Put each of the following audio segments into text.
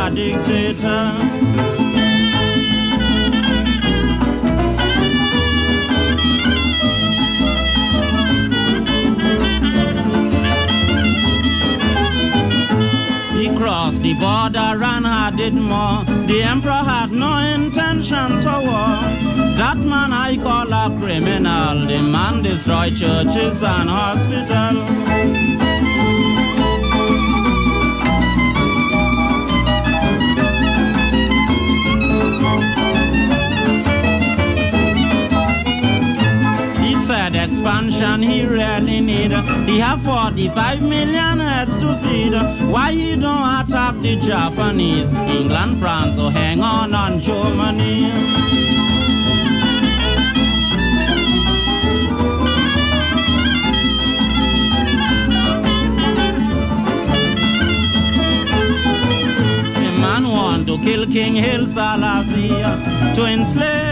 a dictator. crossed the border and had it more. The emperor had no intentions for war. That man I call a criminal. The man destroy churches and hospitals. Expansion he really need. He have 45 million heads to feed. Why he don't attack the Japanese, England, France, or hang on on Germany? to kill King Haile Selassie, to enslave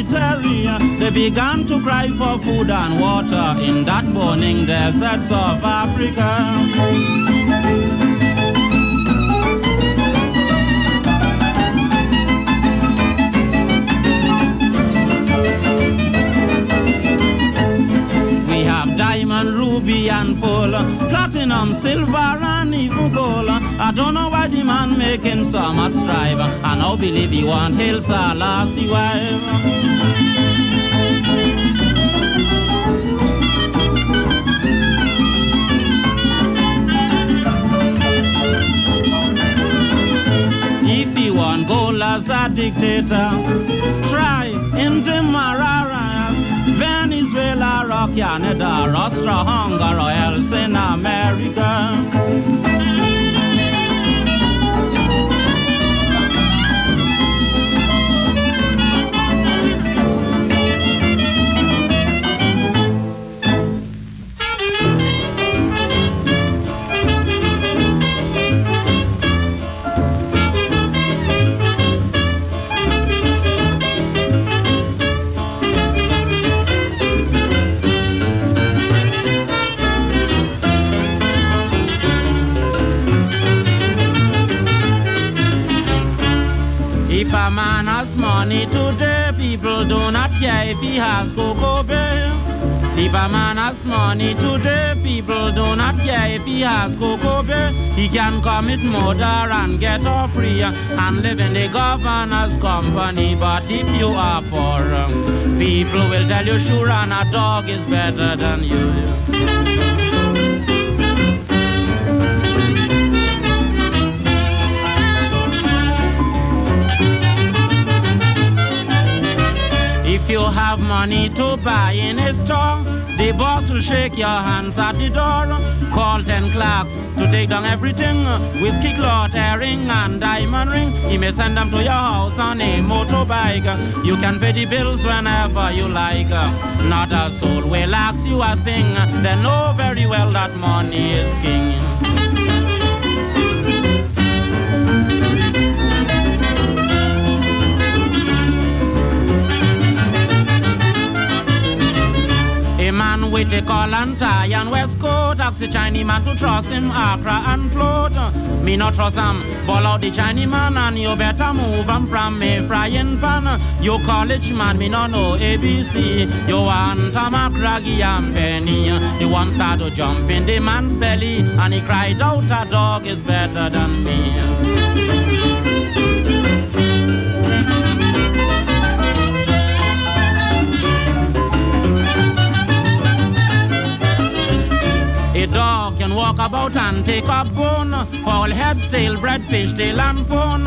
They began to cry for food and water in that burning deserts of Africa. Diamond, ruby and pearl, platinum, silver and even gold. I don't know why the man making so much strive. I now believe he want Haile Selassie wife. If he want gold as a dictator, try in the Venezuela, or Canada, Austria, Hungary, or else in America. People do not care if he has cocoa beer. If a man has money today, people do not care if he has cocoa beer. He can commit murder and get off free and live in the governor's company. But if you are poor, people will tell you sure and a dog is better than you. Money to buy in a store, the boss will shake your hands at the door. Call ten clerks to take down everything with key cloth, herring, and diamond ring. He may send them to your house on a motorbike. You can pay the bills whenever you like. Not a soul will ask you a thing. They know very well that money is king. With the collar and tie and waistcoat. Ask the Chinese man to trust him, Accra and float. Me not trust him, ball out the Chinese man and you better move him from me frying pan. You college man, me not know ABC. You want a macraggy and penny. The one start to jump in the man's belly and he cried out, a dog is better than me. Dog can walk about and take a bone. All head, tail, bread, fish, tail, bone.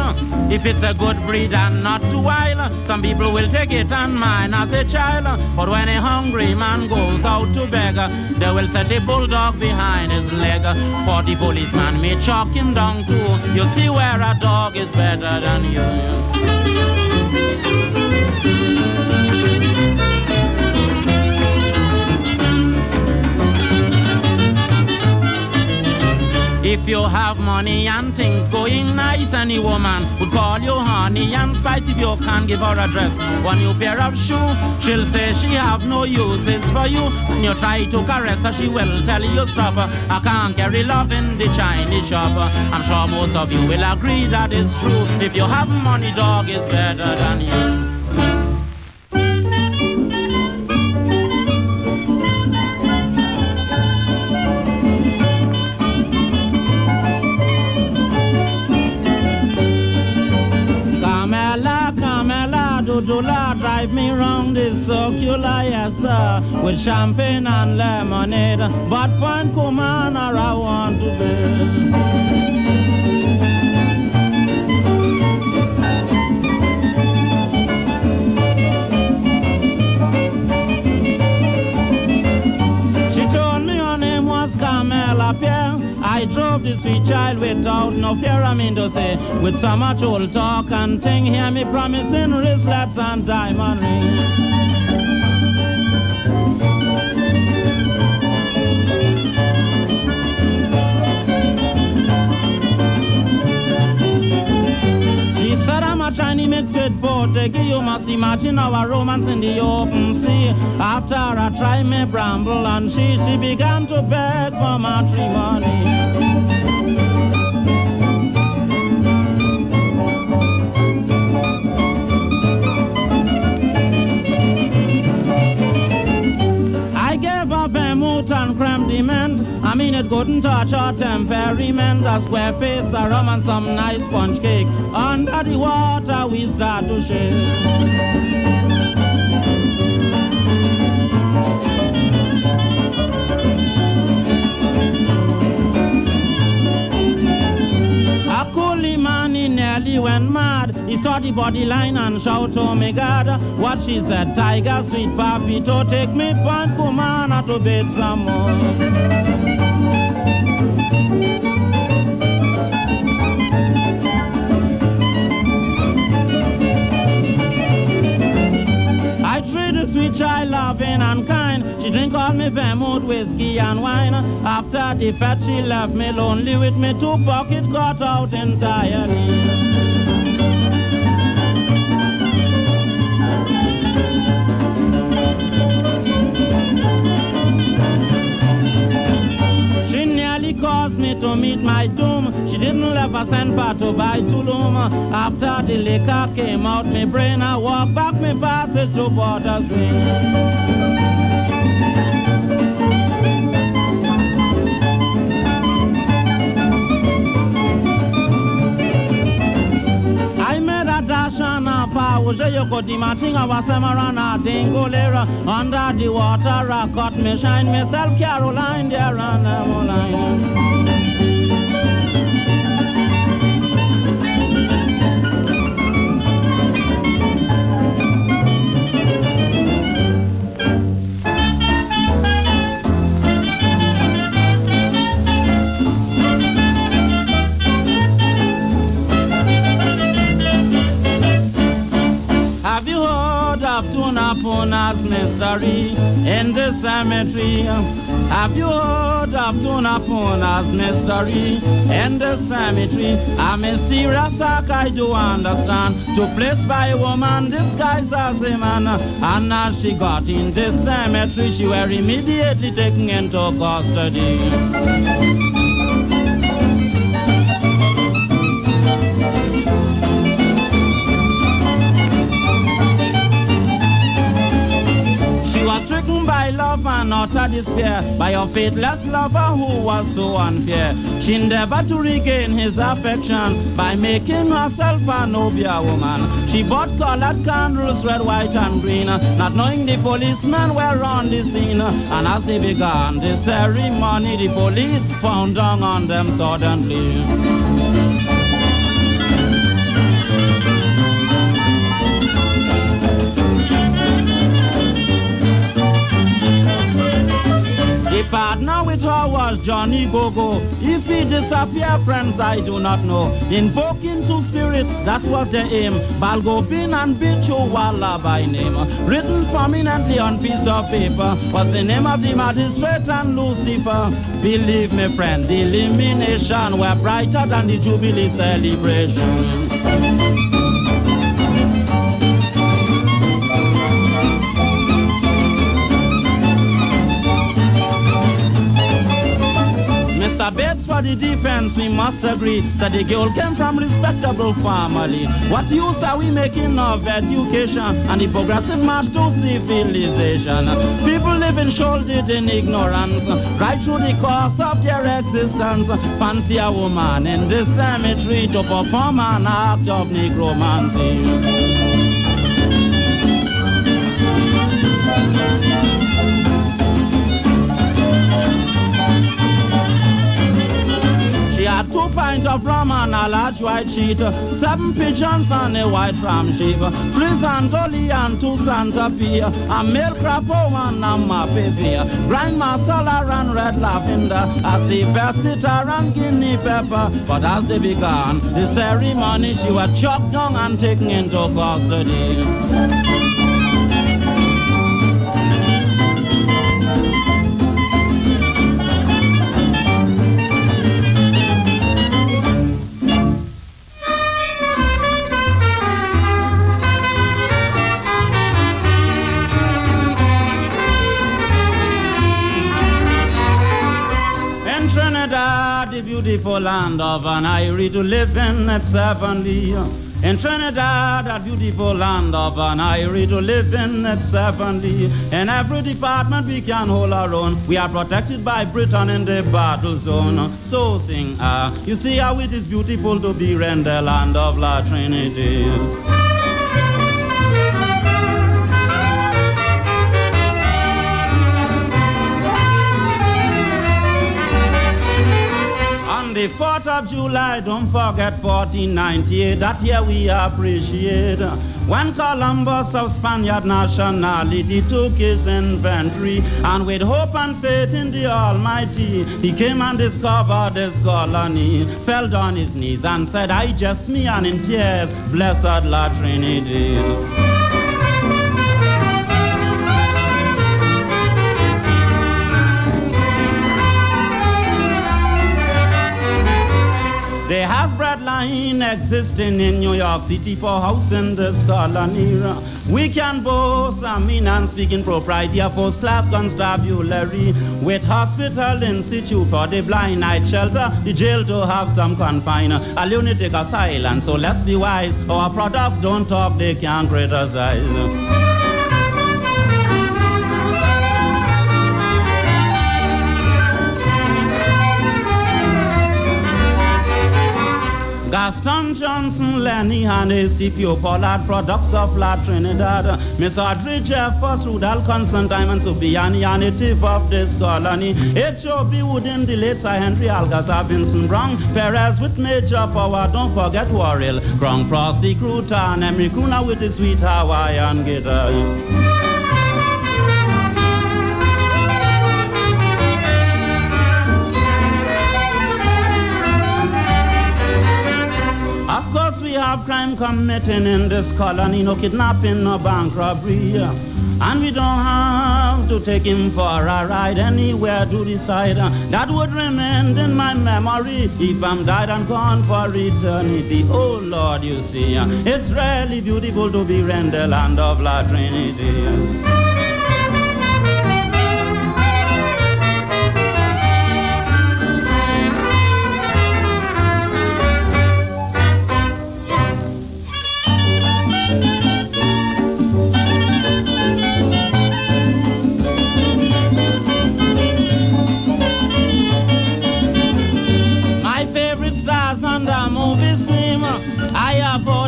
If it's a good breed and not too wild, some people will take it and mine as a child. But when a hungry man goes out to beg, they will set a bulldog behind his leg. For the policeman may chalk him down too. You see where a dog is better than you. If you have money and things going nice, any woman would call you honey. And spite if you can't give her a dress, one new pair of shoes, she'll say she have no uses for you. When you try to caress her, she will tell you stop. I can't carry love in the Chinese shop. I'm sure most of you will agree that it's true. If you have money, dog is better than you. Dudula drive me round this circular, yes sir, with champagne and lemonade. But Point Cumana, I want to be. I drove the sweet child without no fear, I mean to say, with so much old talk and thing, hear me promising wristlets and diamond rings. Chinese mixed Portuguese. You must imagine our romance in the open sea. After I tried me bramble and she, she began to beg for matrimony. And creme dement. I mean, it couldn't touch our temperament. A square face, a rum, and some nice sponge cake. Under the water, we start to shake. He saw the body line and shout, oh my God, what she said, tiger, sweet papito, take me point, come on, to bed some more. I treat the sweet child loving and kind. She drink all me vermouth, whiskey and wine. After the fat she left me lonely with me two pockets cut out entirely. Caused me to meet my doom. She didn't left a cent for to buy Tulum. After the liquor came out me brain, I walked back me passage to Port of Spain. Shana power, you could imagine I was Samarana Dingolera under the water. I cut me shine myself, Caroline, there and Caroline. Tunapuna's mystery in the cemetery. Have you heard of Tunapuna's mystery in the cemetery? A mysterious act I do understand. To place by a woman disguised as a man. And as she got in the cemetery, she were immediately taken into custody. Out of despair by a faithless lover who was so unfair. She endeavored to regain his affection by making herself a nobia woman. She bought colored candles, red, white, and green, not knowing the policemen were on the scene. And as they began the ceremony, the police found down on them suddenly. Partner with her was Johnny Gogo. If he disappear, friends, I do not know. Invoking two spirits, that was the aim. Balgobin and Bichowala by name. Written prominently on piece of paper was the name of the magistrate and Lucifer. Believe me, friend, the illumination were brighter than the Jubilee celebration. Bates for the defense, we must agree that the girl came from respectable family. What use are we making of education and the progressive march to civilization? People living shouldered in ignorance, right through the course of their existence. Fancy a woman in the cemetery to perform an act of necromancy. Pints of rum and a large white sheet, seven pigeons and a white ram sheep, three santoli and two Santa Fe, a milk crapo and a mapivi, grind masala and red lavender, a sea versitar and guinea pepper. But as they began the ceremony, she was chopped down and taken into custody. Beautiful land of an Iere to live in at 70. In Trinidad, that beautiful land of an Iere to live in at 70. In every department we can hold our own. We are protected by Britain in the battle zone. So sing ah, you see how it is beautiful to be in the land of La Trinity. The 4th of July, don't forget 1498, that year we appreciate. When Columbus of Spaniard nationality took his inventory, and with hope and faith in the Almighty, he came and discovered this colony, fell on his knees and said, I just me, and in tears, blessed La Trinity. They have bread line existing in New York City for house in this colony. We can boast, I mean, and speaking propriety of first class constabulary with hospital institute for the blind night shelter, the jail to have some confine, a lunatic asylum. So let's be wise. Our products don't talk, they can't criticize. Gaston Johnson, Lenny Haney, CPO Pollard, products of La Trinidad. Miss Audrey Jeffers, Rudal Constantine, and Subiani, a native of this colony. H.O.B. Wooding, the late Sir Henry Alcazar, Vincent Brown, Perez with Major Power, don't forget Warrill, Crown Frosty, Cruton, Emery Kuna with the sweet Hawaiian guitar. Have crime committing in this colony, no kidnapping, no bank robbery. And we don't have to take him for a ride anywhere to decide. That would remain in my memory if I'm died and gone for eternity. Oh Lord, you see, it's really beautiful to be in the land of La Trinity.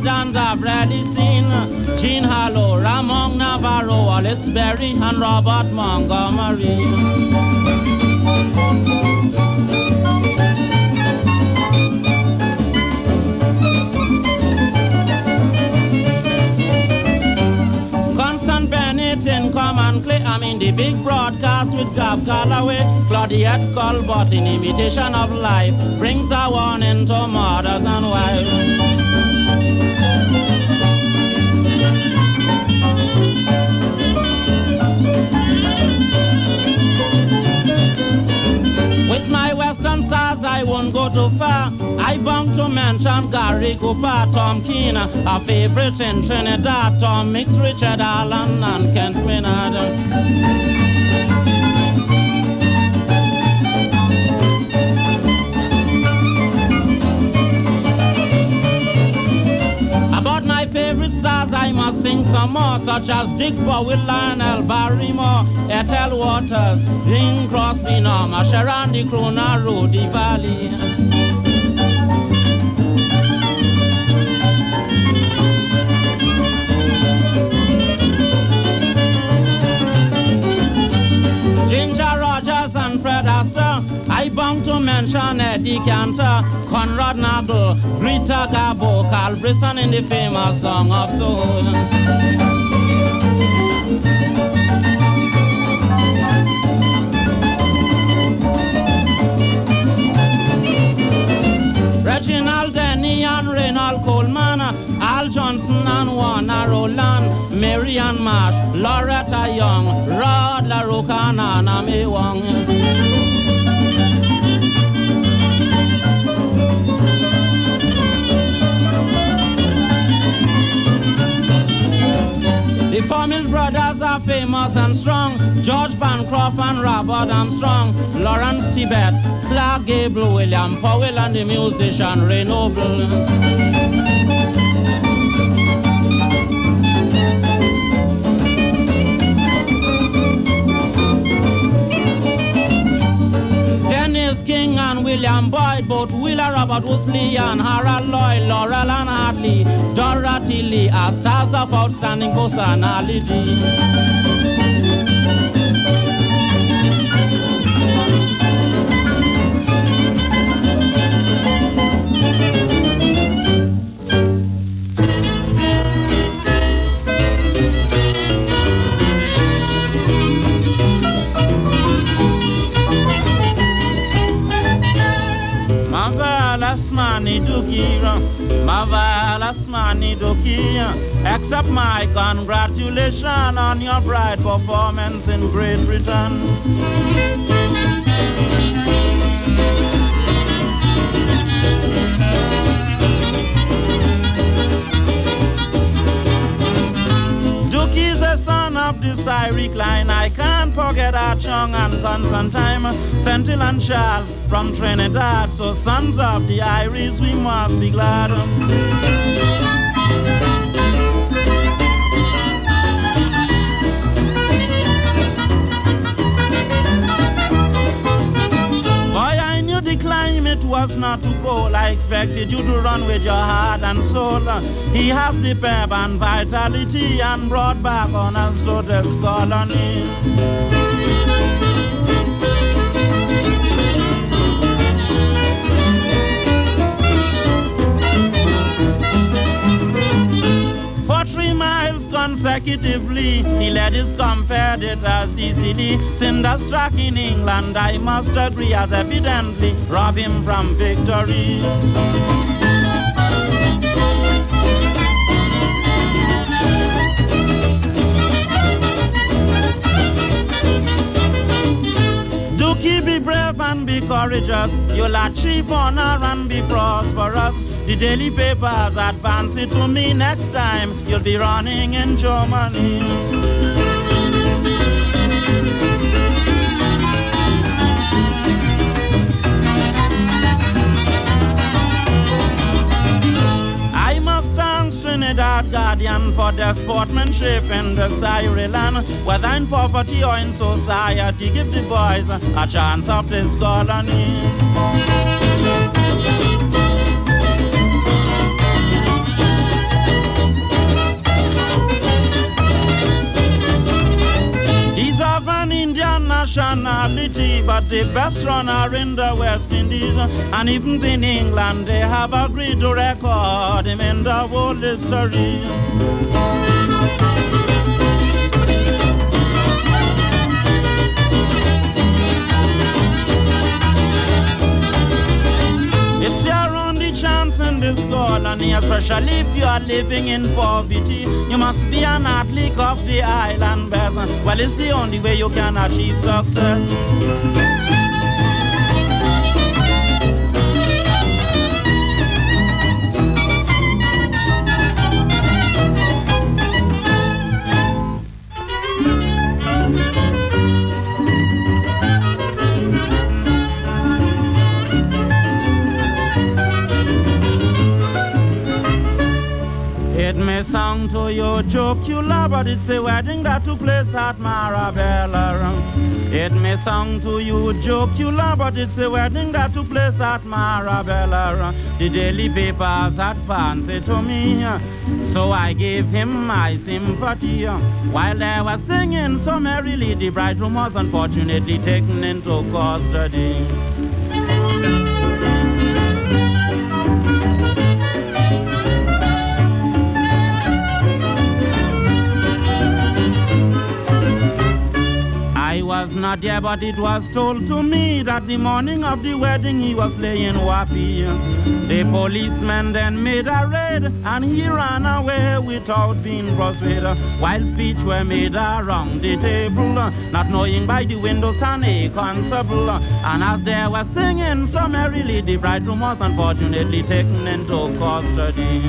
Rarely seen Jean Harlow, Ramon Navarro, Wallace Beery, and Robert Montgomery. I'm in the big broadcast with Cab Calloway, Claudette Colbert in imitation of life brings a warning to mothers and wives. With my western stars, I won't go too far. I bound to mention Gary Cooper, Tom Keene, a favorite in Trinidad, Tom Mix, Richard Arlen, and Kent Maynard. Stars I must sing some more, such as Dick Bowie, Lionel Barrymore, Ethel Waters, Bing Crosby, Norma Sharon, the Crooner, Rudy Vallée. Astaire. I bound to mention Eddie Cantor, Conrad Noble, Greta Garbo, Carl Brisson in the famous Song of Soul. And Ronald Colman, Al Jolson and Warner Oland, Marian Marsh, Loretta Young, Rod LaRocque and Anna May Wong. The Formil brothers are famous and strong. George Bancroft and Robert Armstrong, Lawrence Tibbett, Clark Gable, William Powell, and the musician Ray Noble. King and William Boyd, both Willa Robert Woolsey and Harold Lloyd, Laurel and Hartley, Dorothy Lee are stars of outstanding personality. Asmani Dukira, Maval Asmani Dukia. Accept my congratulations on your bright performance in Great Britain. He's a son of the Cyric line. I can't forget our Chung and Constantine, Sentinel and Charles from Trinidad. So sons of the Irish, we must be glad. Climate was not too cold. I expected you to run with your heart and soul. He has the pep and vitality and brought back on us to this colony. Consecutively. He led his competitors easily. Cinderstruck in England, I must agree, as evidently rob him from victory. Dookie, be brave and be courageous. You'll achieve honor and be prosperous. The daily papers advance it to me next time. You'll be running in Germany. I must thank Trinidad Guardian for their sportsmanship in the Sireland. Whether in poverty or in society, give the boys a chance of this colony. nationality, but the best runner in the West Indies. And even in England, they have a great record in the world history. This colony, especially if you are living in poverty. You must be an athlete of the island best. Well, it's the only way you can achieve success. Song to you, jocular, but it's a wedding that took place at Marabella. It may song to you, joke you jocular, but it's a wedding that took place at Marabella. The daily papers had fancy to me, so I gave him my sympathy. While they were singing so merrily, the bridegroom was unfortunately taken into custody. Was not there, but it was told to me that the morning of the wedding he was playing wappy. The policeman then made a raid, and he ran away without being persuaded. While speech were made around the table, not knowing by the window stand a constable. And as they were singing so merrily, the bridegroom was unfortunately taken into custody.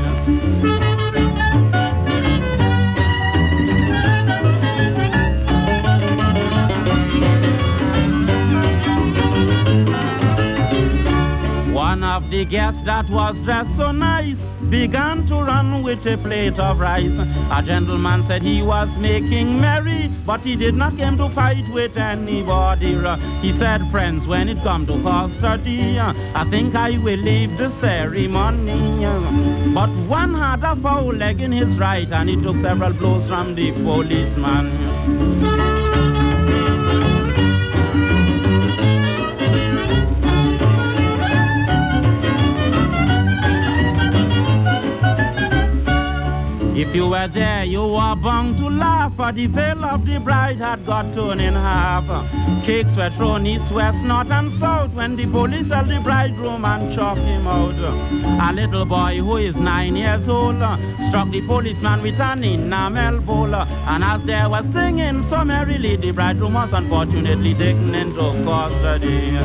Of the guests that was dressed so nice began to run with a plate of rice. A gentleman said he was making merry, but he did not come to fight with anybody. He said, friends, when it come to custody, I think I will leave the ceremony. But one had a foul leg in his right, and he took several blows from the policeman. If you were there, you were bound to laugh, for the veil of the bride had got torn in half. Cakes were thrown east, west, north, and south when the police held the bridegroom and chopped him out. A little boy who is nine years old struck the policeman with an enamel bowl, and as they were singing so merrily, the bridegroom was unfortunately taken into custody.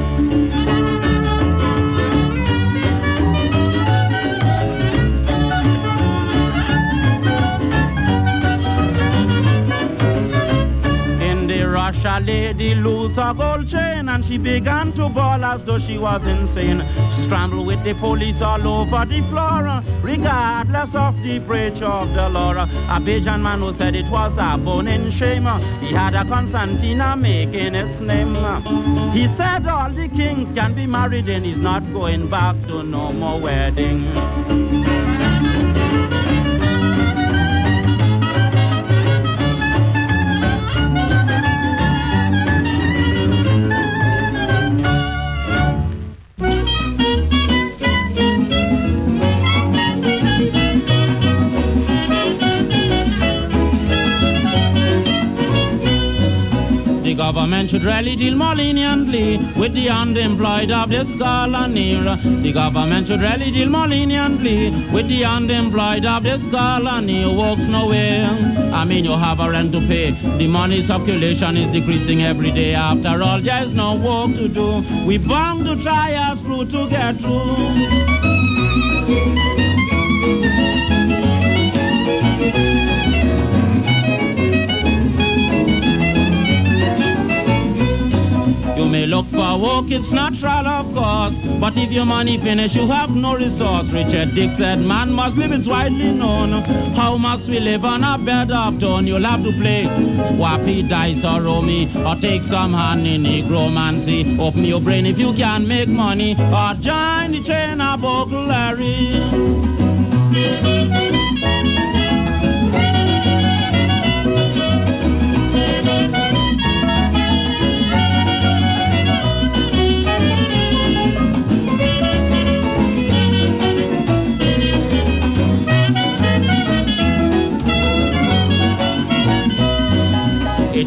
A lady lose a gold chain and she began to bawl as though she was insane. She scrambled with the police all over the floor, regardless of the breach of the law. A Bajan man who said it was a bone in shame. He had a Constantina making his name. He said all the kings can be married and he's not going back to no more wedding. Government should really deal more leniently with the unemployed of this colony. The government should really deal more leniently with the unemployed of this colony works nowhere. I mean, you have a rent to pay. The money circulation is decreasing every day. After all, there's no work to do. We bound to try us through to get through. May look for work, it's natural of course. But if your money finish, you have no resource. Richard Dick said, man must live, it's widely known. How must we live on a bed of stone? You'll have to play wappy dice or romy, or take some hand in negromancy. Open your brain if you can make money, or join the train of burglary.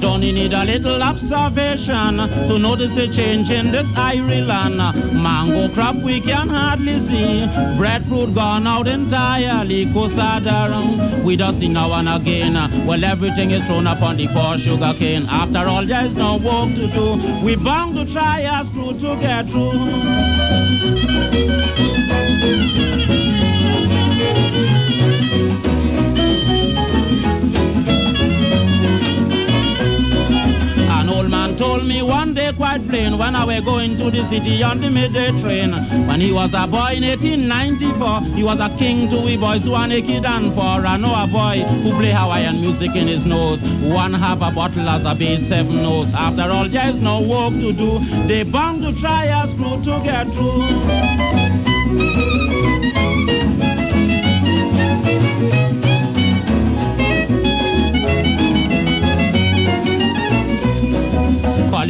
Only need a little observation to notice a change in this Ireland. Mango crop we can hardly see. Breadfruit gone out entirely. Cosadar, we just see now and again. Well, everything is thrown upon the poor sugar cane. After all, there's no work to do. We bound to try us through to get through. Told me one day quite plain when I were going to the city on the midday train. When he was a boy in 1894, he was a king to we boys who are naked and poor. I know a boy who play Hawaiian music in his nose. One half a bottle as a bass seven notes. After all, there's no work to do. They bound to try us through to get through.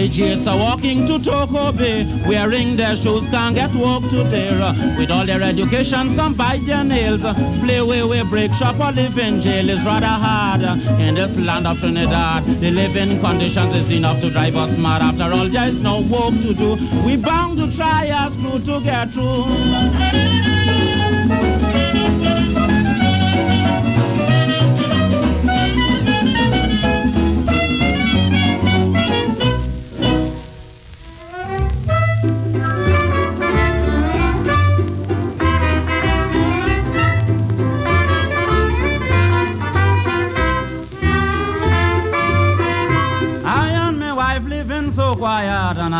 Collegiates are walking to Toco Bay, wearing their shoes, can't get work to there. With all their education, some bite their nails. Play away, we break shop or live in jail is rather hard. In this land of Trinidad, the living conditions is enough to drive us mad. After all, there's no work to do. We bound to try us through to get through.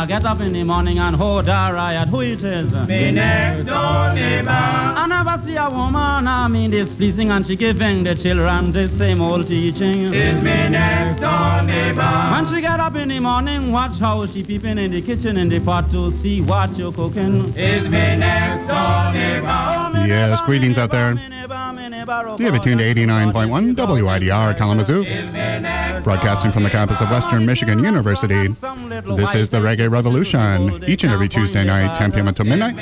Quiet, I get up in the morning and hold a riot. Who it is? Me next door neighbor. I never see a woman, I mean, displeasing, and she giving the children the same old teaching. Is me next door neighbor. When she get up in the morning, watch how she peeping in the kitchen in the pot to see what you cooking. Is me next door neighbor. Oh, Yes, greetings out there. You have it tuned to 89.1 WIDR Kalamazoo, broadcasting from the campus of Western Michigan University. This is the Reggae Revolution, each and every Tuesday night, 10 p.m. until midnight.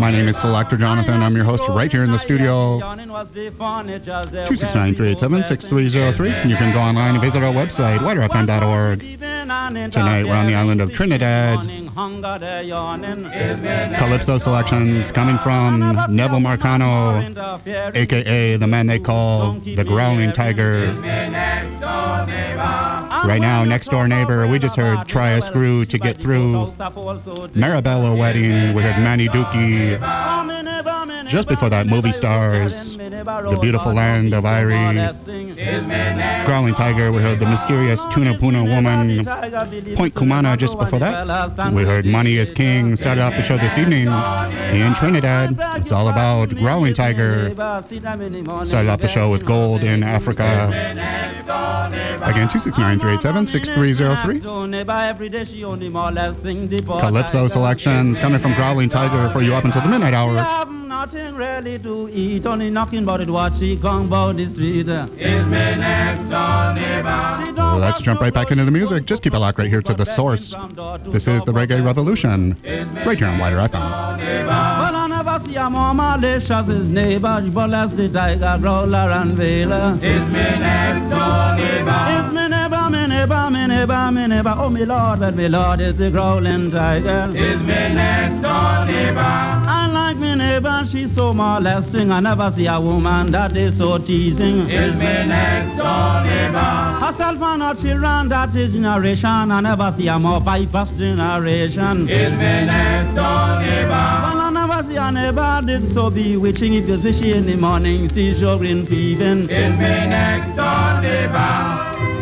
My name is Selector Jonathon. I'm your host right here in the studio. 269-387-6303. You can go online and visit our website, widerfm.org. Tonight we're on the island of Trinidad. Calypso selections coming from Neville Marcano, aka the man they call the Growling Tiger. Right now, next door neighbor, we just heard Try a Screw to Get Through. Marabella Wedding, we heard Mannie Dookie. Just before that, Movie Stars, The Beautiful Land of Iere. Growling Tiger, we heard The Mysterious Tunapuna Woman. Point Cumana just before that. We heard Money is King. Started off the show this evening in Trinidad. It's all about Growling Tiger. Started off the show with Gold in Africa. Again, 269-387-6303. Calypso selections coming from Growling Tiger for you up until the midnight hour. Nothing really to eat, only knocking about it, what she about the street. Is me next door neighbor. Let's jump right back into the music. Just keep it locked right here to the source. This is the Reggae Revolution, right here on WIDR FM. Well, I never see a more malicious his neighbor, but as the tiger, growler, and veiler. Is me next door neighbor. It's me neighbor, me neighbor, me neighbor, me neighbor. Oh, me lord, but me lord is the growling tiger. Is me next door neighbor. I like me neighbor, she's so molesting. I never see a woman that is so teasing. Is me next door neighbor. Herself and her children, that is generation. I never see a more vipers generation. Is me next door neighbor. Well, I never see a neighbor did so bewitching. If you see she in the morning, see your green peeping. Me next door neighbor.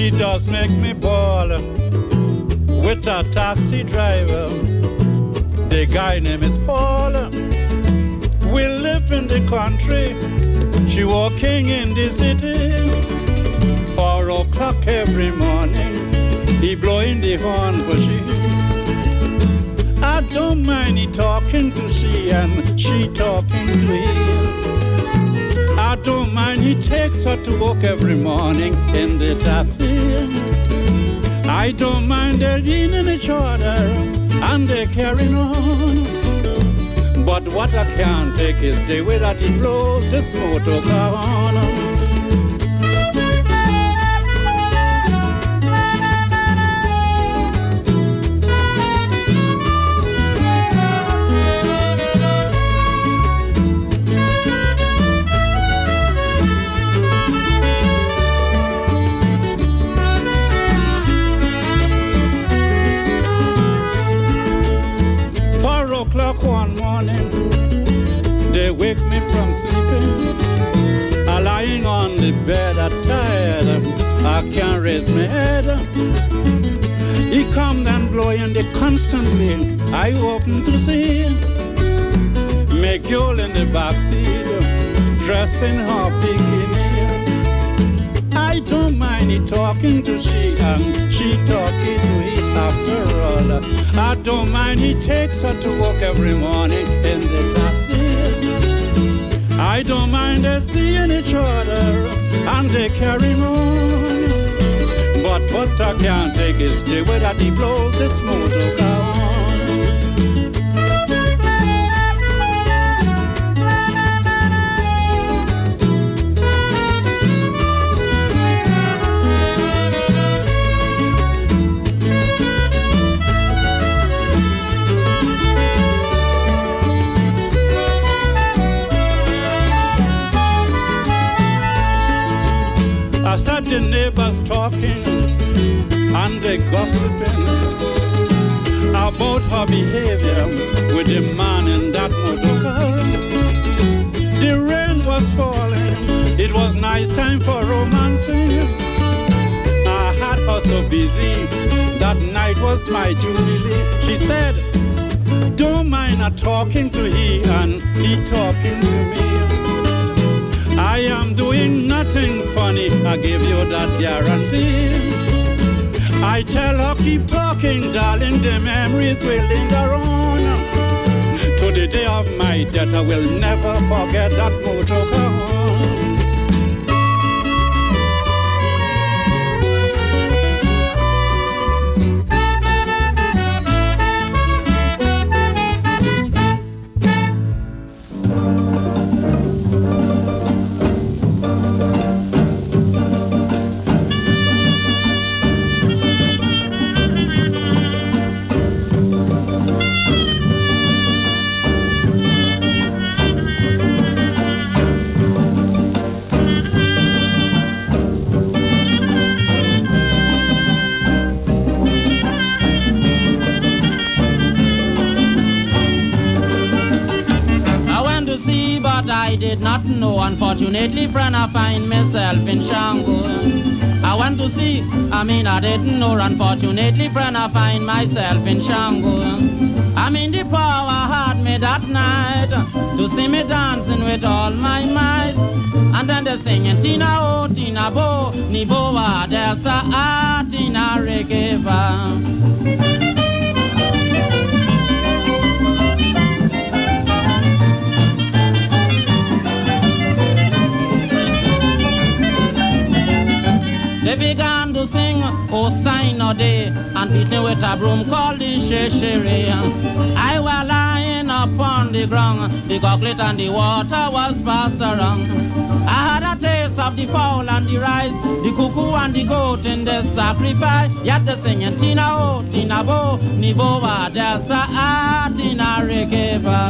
She does make me ball with a taxi driver. The guy name is Paul. We live in the country, she walking in the city. Four o'clock every morning, he blowing the horn for she. I don't mind he talking to she and she talking to him. I don't mind he takes her to work every morning in the taxi. I don't mind they're in each other and they're carrying on. But what I can't take is the way that he blows this motor car on. Bed, I'm tired, I can't raise my head. He come and blowing the constant wind, I open to see. Make you in the back seat, dressing her bikini. I don't mind he talking to she and she talking to him after all. I don't mind he takes her to work every morning in the taxi. I don't mind us seeing each other and they carry on. But what I can't take is the way that he blows this motor car. The neighbors talking and they gossiping about her behavior with the man in that motor car. The rain was falling, it was nice time for romancing. I had her so busy, that night was my jubilee. She said, don't mind her talking to he and he talking to me. I am doing nothing funny, I give you that guarantee. I tell her, keep talking, darling, the memories will linger on. To the day of my death, I will never forget that motor. Not know. Unfortunately, friend, I find myself in Shango. I went to see, I mean, I didn't know. Unfortunately, friend, I find myself in Shango. I mean, the power had me that night to see me dancing with all my might. And then they're singing Tina O, Tina Bo, Ni Bo Wa, there's a ah, Tina Regeva. Began to sing, oh sign of day, and beat me with a broom called the sheshere. I was lying upon the ground, the goblet and the water was passed around. I had a taste of the fowl and the rice, the cuckoo and the goat in the sacrifice. Yet the singing Tina oh, Tina bo, ni bo wa desa ah, Tina regeva.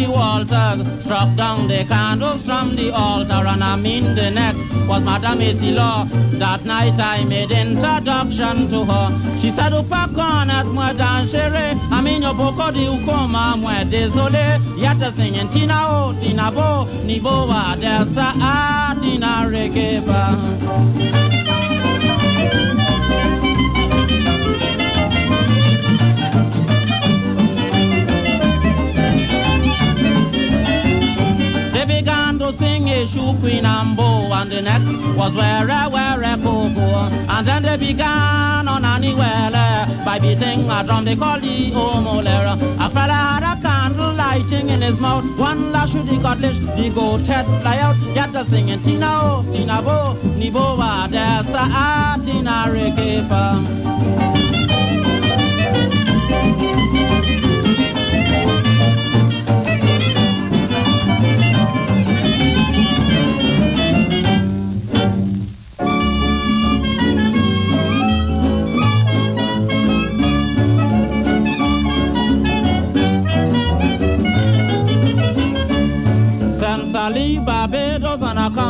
The Walters struck down the candles from the altar, and I mean the next was Madame Macy Law. That night I made introduction to her. She said, Upakonet moi dangereux, I mean your boko oh, di ukoma moi désolé. Yet singing Tina o, Tina bo, ni bo wa desa a, began to sing a shoe queen and bow, and the next was where where cocoa. And then they began on anywhere by beating a drum they call the omolera. A fella had a candle lighting in his mouth, one lash with the cutlass, the goat head fly out, yet a singing Tina o, Tina bo, ni bo wa, there's a Tina rekepa.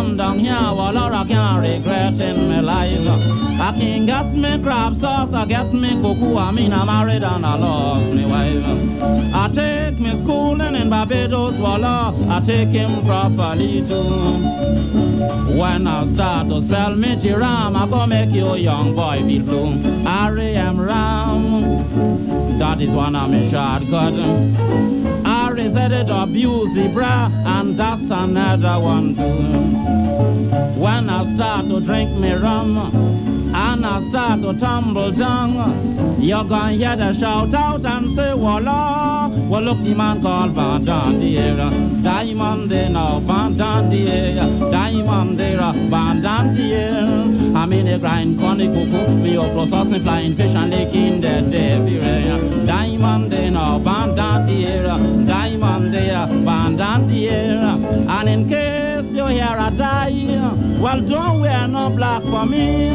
Come down here, well, or I can't regret in my life. I can get me crab sauce, I get me cuckoo, I mean I'm married and I lost me wife. I take me schooling in Barbados, voila, I take him properly too. When I start to spell me Ram, I go make you young boy feel blue. R.A.M. Ram, that is one of my shortcuts. Harry said it abuse bra, and that's another one too. When I start to drink me rum, and I start to tumble down, you're gonna hear the shout out and say, Walla, well, look, the man called Van Dandiera, Diamond there now, Van Dandiera, Diamond there, Van Dandiera. I'm in the grind, conny cuckoo, me up close sauce, me flying fish and licking the devil. Diamond there now, Van Dandiera, Diamond there, Van Dandiera. And in case hear a die, well, don't wear no black for me.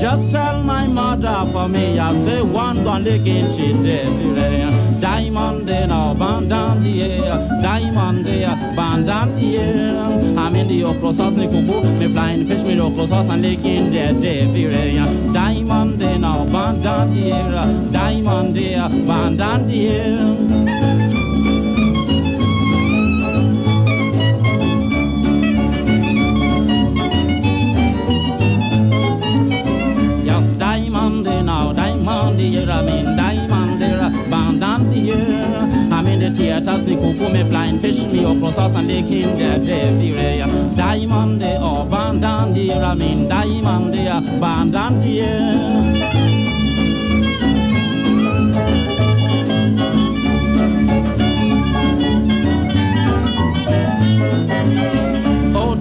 Just tell my mother for me, I say one gon' lick in she dead. Diamond in a the air, diamond there, the air. I'm in the okra sauce, me kuku, me flying fish with okra sauce and licking dead dead. Diamond in a the air, diamond there, band down dear, I'm in diamond dear, bandam dear. I'm in the theaters, the cuckoo me flying fish, me up close and they came there, dear, Diamond dear, oh bandam dear, I'm in diamond dear, bandam dear.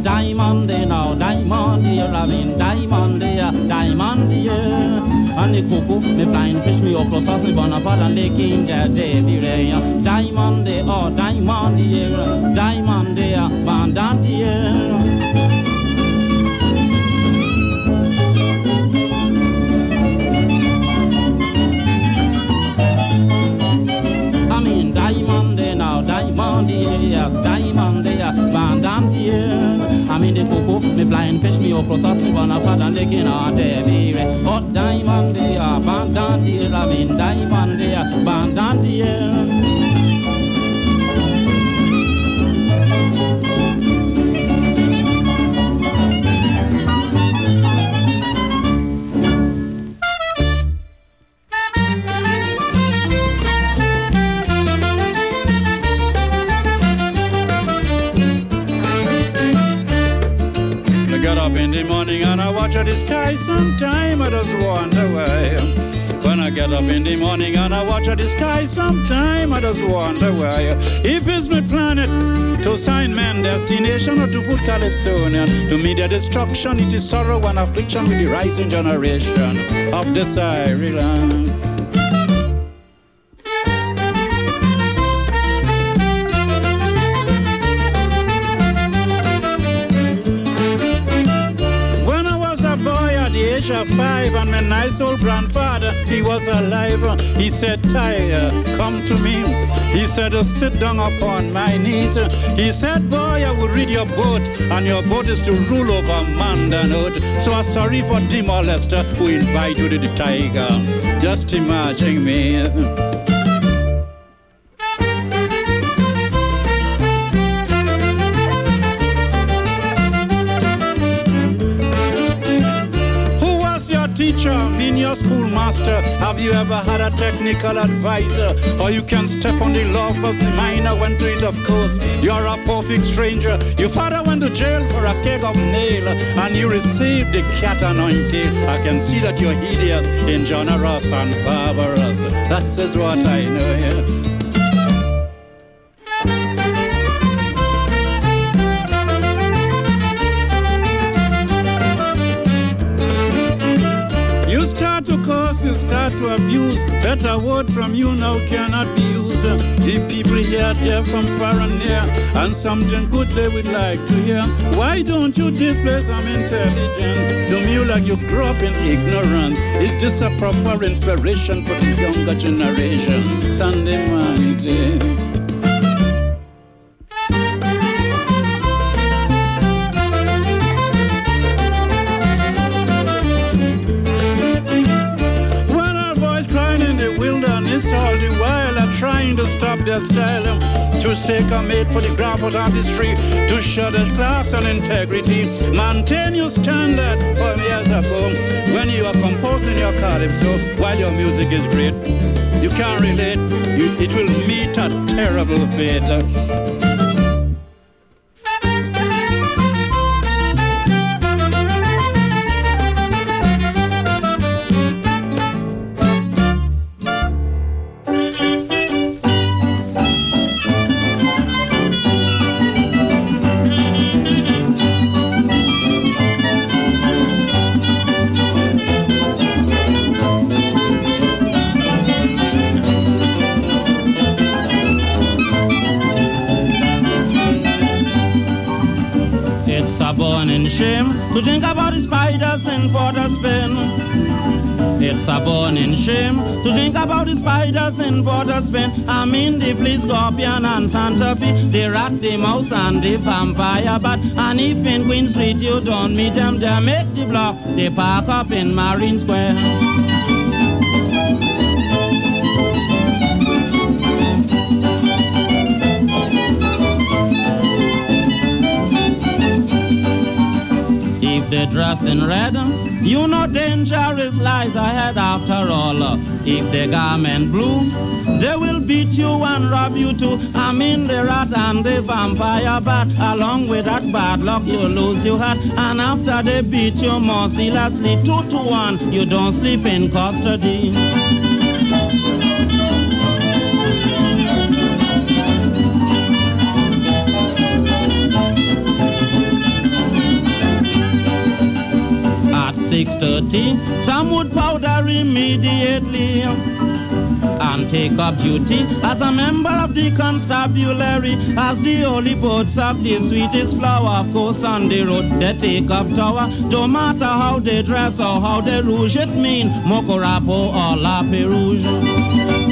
diamond now, diamond dear, loving diamond dear, diamond dear. And the cuckoo, me flying fish, me up close, me born up and they king their day, the Diamond dear, oh diamond dear, diamond dear, bandant dear. diamond yeah, diamond yeah, bandam yeah. I'm in the cocoa, me flying fish, me up close, me wanna fat and licking all day, Hot diamond yeah, bandam yeah, I'm in diamond yeah, bandam yeah. Morning and I watch at the sky, sometime I just wonder why. When I get up in the morning and I watch at the sky, sometime I just wonder why. If it's my planet to sign man destination or to put Calypsonian to meet the destruction, it is sorrow and affliction with the rising generation of the Siren. Five, and my nice old grandfather, he was alive. He said, Ty, come to me. He said, sit down upon my knees. He said, boy, I will read your boat, and your boat is to rule over man and earth. So I'm sorry for the molester who invited the tiger. Just imagine me. Been your schoolmaster? Have you ever had a technical advisor? Or you can step on the love of the minor when to it, of course. You're a perfect stranger. Your father went to jail for a keg of nail, and you received the cat anointing. I can see that you're hideous in John and barbarous. That is what I know, yeah. You to abuse. Better word from you now cannot be used. The people here, there from far and near, and something good they would like to hear. Why don't you display some intelligence? To me, like you grew up in ignorance. Is this a proper inspiration for the younger generation? Sunday morning. Their style to seek a mate for the gravel of the street to show the class and integrity. Maintain your standard for years ago when you are composing your calypso while your music is great. You can't relate, you, it will meet a terrible fate. Spiders in Port of Spain. It's a burning shame to think about the spiders in Port of Spain. I mean the flea, scorpion and Santa Fe, the rat, the mouse and the vampire bat. And if in Queen Street you don't meet them, they make the block, they park up in Marine Square. They dress in red. You know dangerous lies ahead after all. If the garment blue, they will beat you and rob you too. I mean the rat and the vampire bat. Along with that bad luck, you lose your hat. And after they beat you mercilessly, two to one, you don't sleep in custody. Some would powder immediately. And take up duty as a member of the constabulary as the holy boats of the sweetest flower of course on the road they take up tower. No matter how they dress or how they rouge it mean mokorapo or la perouge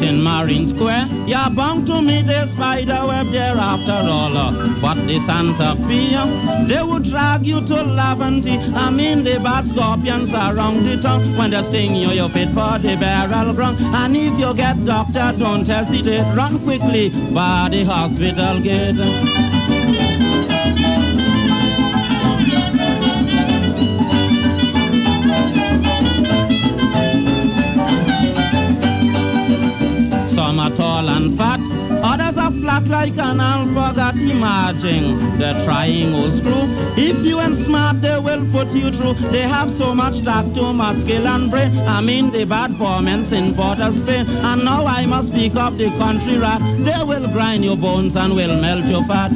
in Marine Square. You're bound to meet a spider web there after all. But the Santa Fe, they would drag you to Laventille. I mean the bad scorpions around the town. When they sting you, you fit for the burial ground. And if you get doctor, don't hesitate. Run quickly by the hospital gate. Tall and fat. Others are flat like an alpha emerging. They're trying old screw. If you ain't smart, they will put you through. They have so much talk, too much skill and brain. I mean the bad formants in Port of Spain. And now I must speak of the country rat. They will grind your bones and will melt your fat.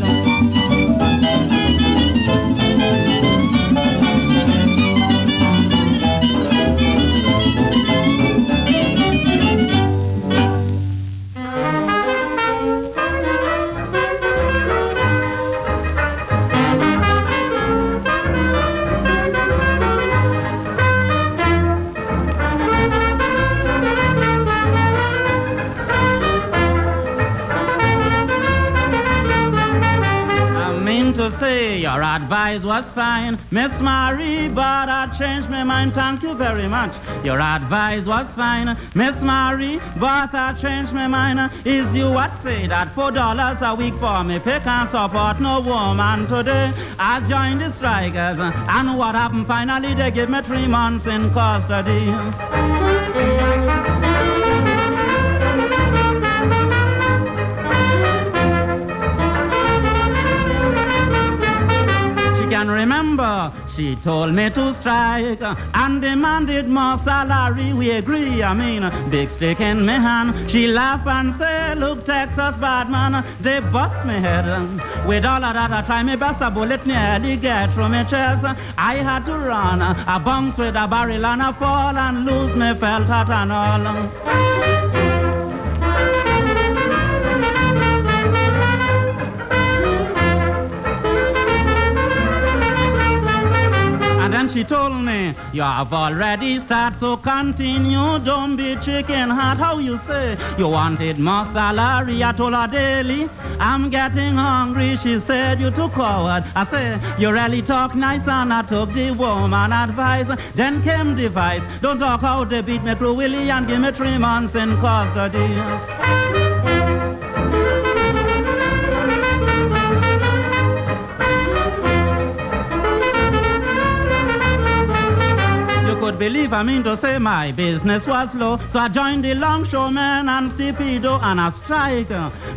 Advice was fine, Miss Marie, but I changed my mind. Thank you very much. Your advice was fine, Miss Marie, but I changed my mind. Is you what say that four dollars a week for me pay can't support no woman today? I joined the strikers, and what happened finally? They give me three months in custody. Remember she told me to strike and demanded more salary. We agree, I mean, big stick in my hand. She laugh and say, look, Texas bad man, they bust me head. With all of that, I try my best, a bullet nearly get from my chest. I had to run, I bounce with a barrel and I fall and lose me felt hat and all. She told me, you have already started, so continue. Don't be chicken heart. How you say? You wanted more salary. I told her daily, I'm getting hungry. She said, you too coward. I said, you really talk nice, and I took the woman advice. Then came the vice. Don't talk how they beat me cruelly and give me three months in custody. Believe I mean to say my business was low. So I joined the longshoremen and Stupido and a strike.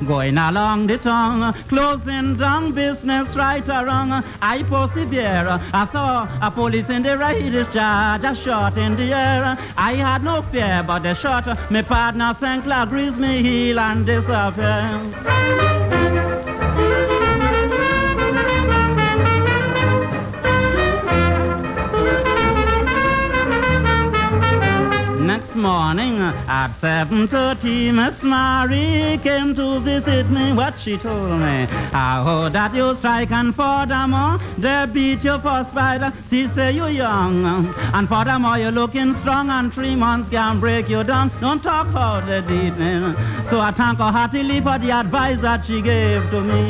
Going along the tongue, closing down business right or wrong. I persevere. I saw a police in the right discharge, a shot in the air. I had no fear, but the shot, my partner St. Clair greased me heel and disappeared. Morning at 7.30, Miss Mary came to visit me. What she told me, I heard that you strike and furthermore, they beat you for spider. She say you young, and furthermore you're looking strong and three months can break you down. Don't talk about the evening. So I thank her heartily for the advice that she gave to me.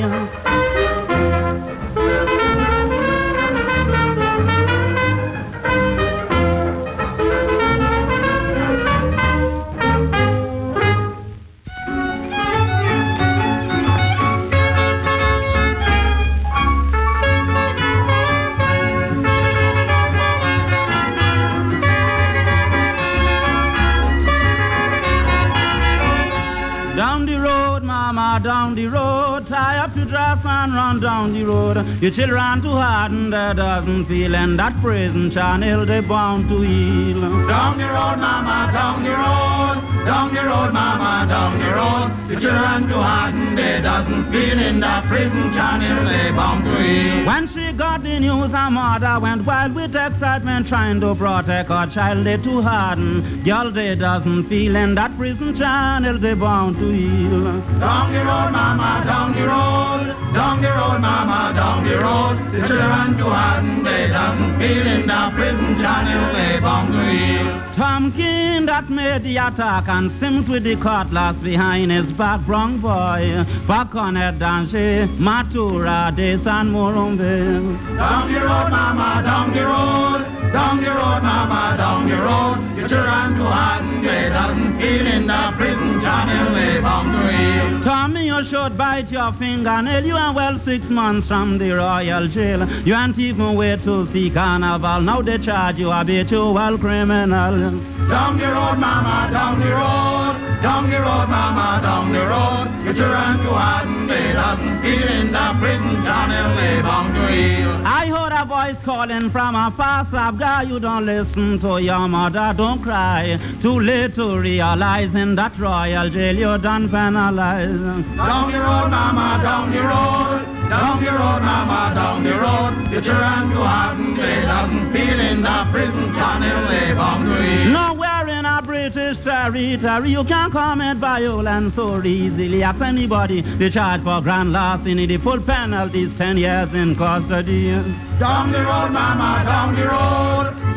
Down the road, tie up your dress and run down the road. Your children too hardened, that doesn't feel, and that prison channel they bound to heal. Down the road, mama, down the road, down the road, mama, down the road. Your children too hardened, they doesn't feel, in that prison channel they bound to heal. When she got the news, her mother went wild with excitement, trying to protect her child. They too hardened, girl, they doesn't feel, in that prison channel they bound to heal. Down the road, mama, down the road. Down the road, mama, down the road. The children to harden, they doesn't in the prison channel, they bound to heal. Tom King that made the attack and Sims with the cutlass behind his back, brown boy. Back on it, Danche, Matura, de San Morumbe. Down the road, mama, down the road. Down the road, mama, down the road. The children to harden, they doesn't feel in the prison channel, they bound to heal. Tommy, you should bite your fingernail. You are well six months from the royal jail. You ain't even wait to see carnival. Now they charge you a habitual criminal. Down the road, mama, down the road. Down the road, mama, down the road. Your run to harden, they doesn't feel in the prison channel, they bound to heal. I heard a voice calling from a far guy. You don't listen to your mother, don't cry. Too late to realize in that royal jail you're done penalized. Down the road, mama, down the road. Down the road, mama, down the road. Get your to harden, they doesn't feel in the prison channel, they bound to eat. Nowhere in a British territory. You can't commit violence so easily. as anybody. They charge for grand larceny. The full penalty is 10 years in custody. Down the road, mama, down the road.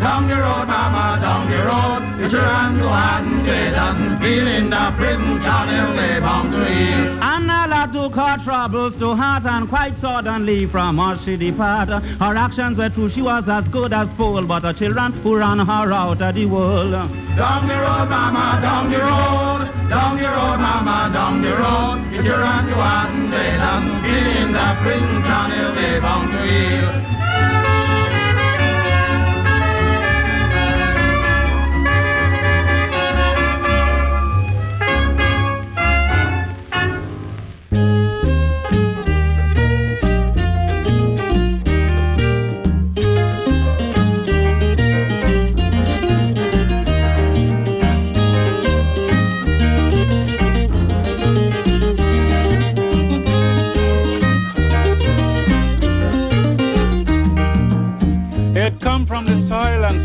Down the road, mama, down the road. It's around you hadn't doesn't feel in the prison channel they bound to heal. And a lot to cause troubles to heart and quite suddenly from us she departed. Her actions were true, she was as good as full, but the children who ran her out of the world. Down the road, mama, down the road. Down the road, mama, down the road. It's around you hadn't doesn't feel in the prison channel they bound to heal.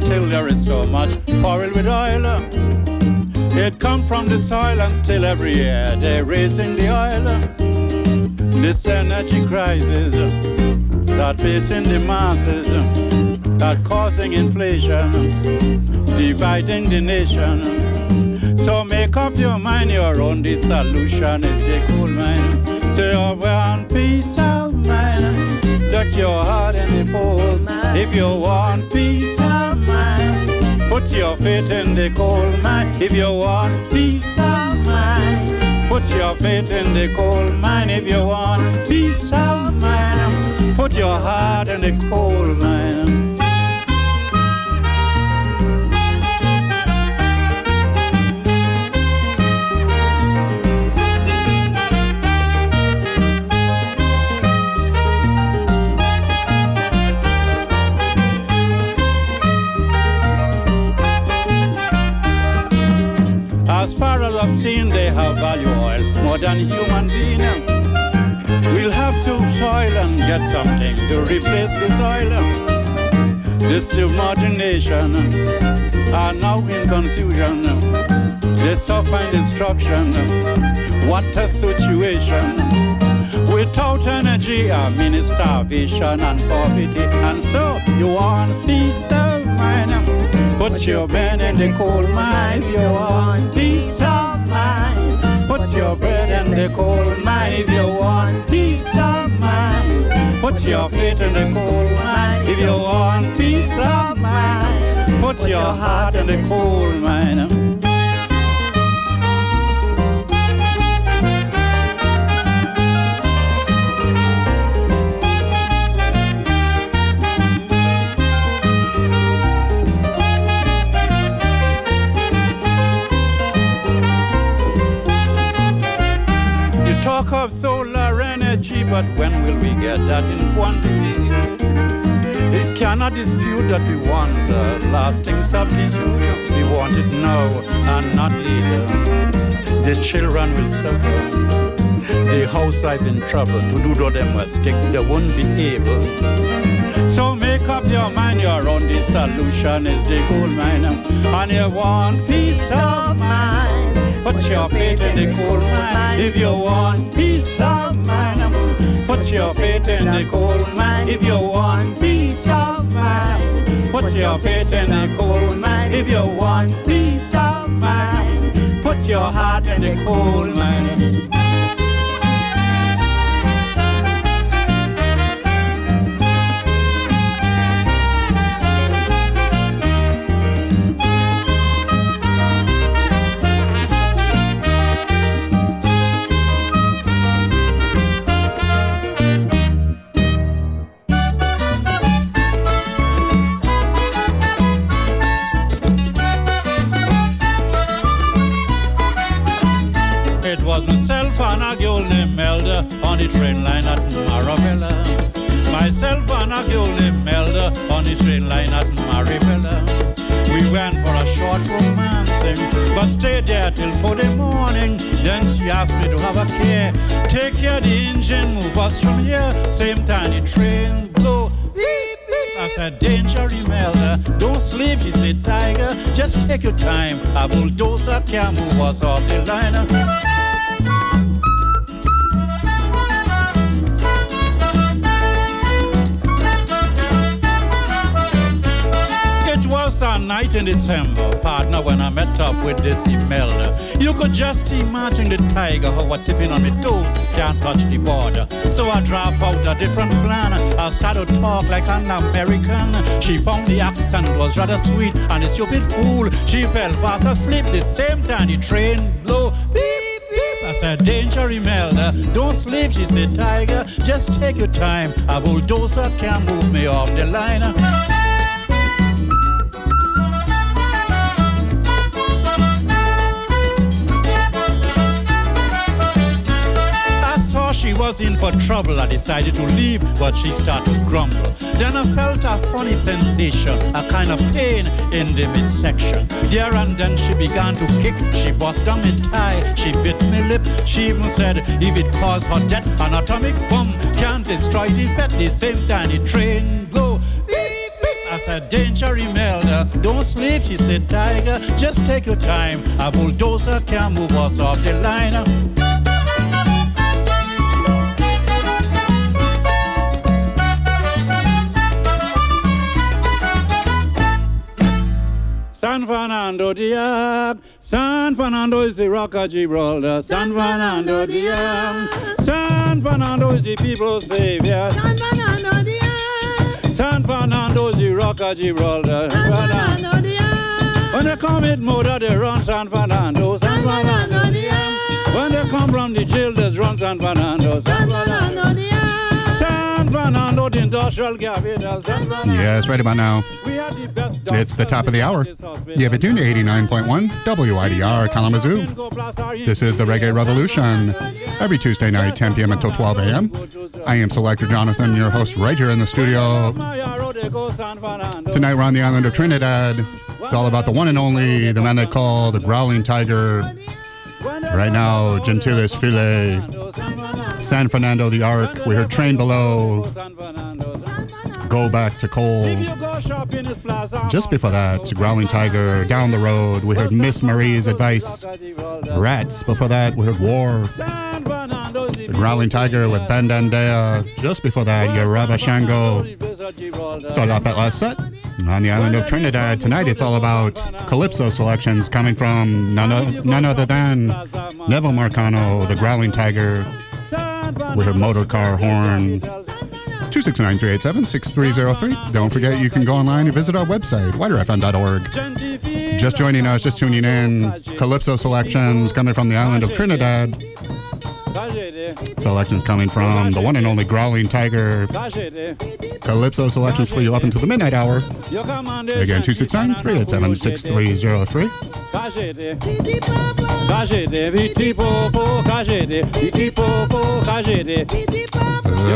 Till there is so much quarrel with oil. It come from the soil till every year they're raising the oil. This energy crisis that facing the masses, that causing inflation, dividing the nation. So make up your mind, your own the solution is the cool mind. Say, oh, want peace of mind, duck your heart in the pool. If you want peace of mind, Put your faith in the coal mine if you want peace of mind. Put your faith in the coal mine if you want peace of mind. Put your heart in the coal mine. I've seen they have value oil more than human being. We'll have to soil and get something to replace the soil. This imagination are now in confusion. They suffer in destruction. What a situation. Without energy, I mean starvation and poverty. And so you want peace of mind. Put your man in the coal mine. if You want peace of mind. Put your bread in the coal mine if you want peace of mind. Put your feet in the coal mine if you want peace of mind. Put your heart in the coal mine. Of solar energy, but when will we get that in quantity? It cannot dispute that we want the lasting substitute. We want it now and not later. The children will suffer. The housewife in trouble. To do to them must stick, they won't be able. So make up your mind, your only solution is the gold mine. And you want peace of mind. Put your faith in the coal mine if you want peace of mind. Put your faith in the coal mine if you want peace of mind. Put your faith in the coal mine if you want peace of mind. Put your heart in the coal mine. Train line at Marabella. Myself and a named Melda on the train line at Marabella. We went for a short romancing, but stayed there till for the morning. Then she asked me to have a care. Take care the engine, move us from here. Same time the train blow. I said, danger, Imelda. Don't sleep, she said, tiger. Just take your time. A bulldozer can't move us off the line. Night in December, partner, when I met up with this Imelda. You could just imagine the tiger who was tipping on my toes, can't touch the border. So I drop out a different plan. I start to talk like an American. She found the accent was rather sweet, and the stupid fool, she fell fast asleep the same time the train blow. Beep, beep. I said, danger, Imelda, don't sleep. She said, tiger, just take your time. A bulldozer can't move me off the line. She was in for trouble, I decided to leave, but she started to grumble. Then I felt a funny sensation, a kind of pain in the midsection. There and then she began to kick, she bust down my tie, she bit my lip. She even said, if it caused her death, an atomic bomb can't destroy the pet. The same the train blow. I said, danger, Imelda, don't sleep. She said, tiger, just take your time. A bulldozer can move us off the line. Fernando Diab. San Fernando is the rock of Gibraltar. San Fernando Diab. San Fernando is the people's savior. San Fernando Diab. San Fernando is the rock of Gibraltar. San Fernando Diab. When they come in motor, they run San Fernando. San Fernando Diab. When they come from the jail, they run San Fernando. San Fernando Diab. Yes, right about now. It's the top of the hour. You have it tuned to 89.1 WIDR Kalamazoo. This is the Reggae Revolution. Every Tuesday night, 10 p.m. until 12 a.m. I am Selector Jonathon, your host, right here in the studio. Tonight, we're on the island of Trinidad. It's all about the one and only, the man they call the Growling Tiger. Right now, Gentilles Fille, San Fernando the Ark. We heard Train Below, Go Back to Coal. Just before that, Growling Tiger, Down the Road. We heard Miss Marie's Advice, Rats. Before that, we heard War. The Growling Tiger with Bandandea. Just before that, Yaraba Shango. Started off that last set on the island of Trinidad. Tonight it's all about calypso selections coming from none, none other than Neville Marcano, the Growling Tiger, with a motor car horn. 269-387-6303. Don't forget you can go online and visit our website, widerfm.org. Just joining us, just tuning in, Calypso selections coming from the island of Trinidad. Selections coming from the one and only Growling Tiger. Calypso selections for you up until the midnight hour. Again, 269 387 6303.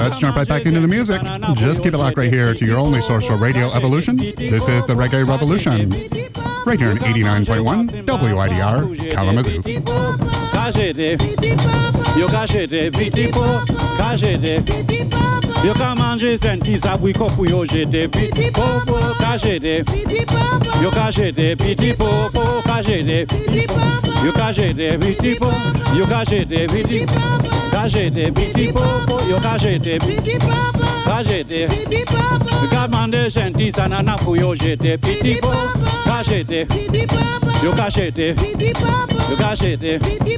Let's jump right back into the music. Just keep it locked right here to your only source for Radio Evolution. This is the Reggae Revolution. Right here in 89.1 WIDR Kalamazoo. Kache de piti po, de Yo ka manje senti sabwiko pou yo jete piti po po Kache de piti po po Yo kache de piti po po, kache de piti po Yo kache de piti po, yo kache de piti po de piti po po, yo kache de piti po po de piti po po Yo ka manje senti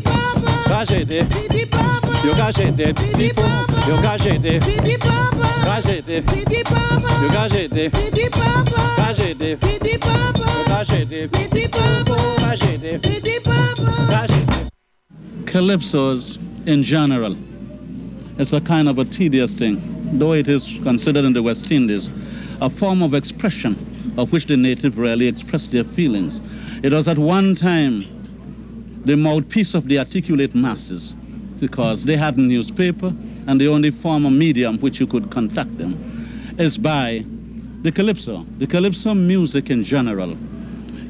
pou Calypsos in general, it's a kind of a tedious thing, though it is considered in the West Indies a form of expression of which the native rarely express their feelings. It was at one time the mouthpiece of the articulate masses because they had a newspaper and the only form of medium which you could contact them is by the calypso. The calypso music in general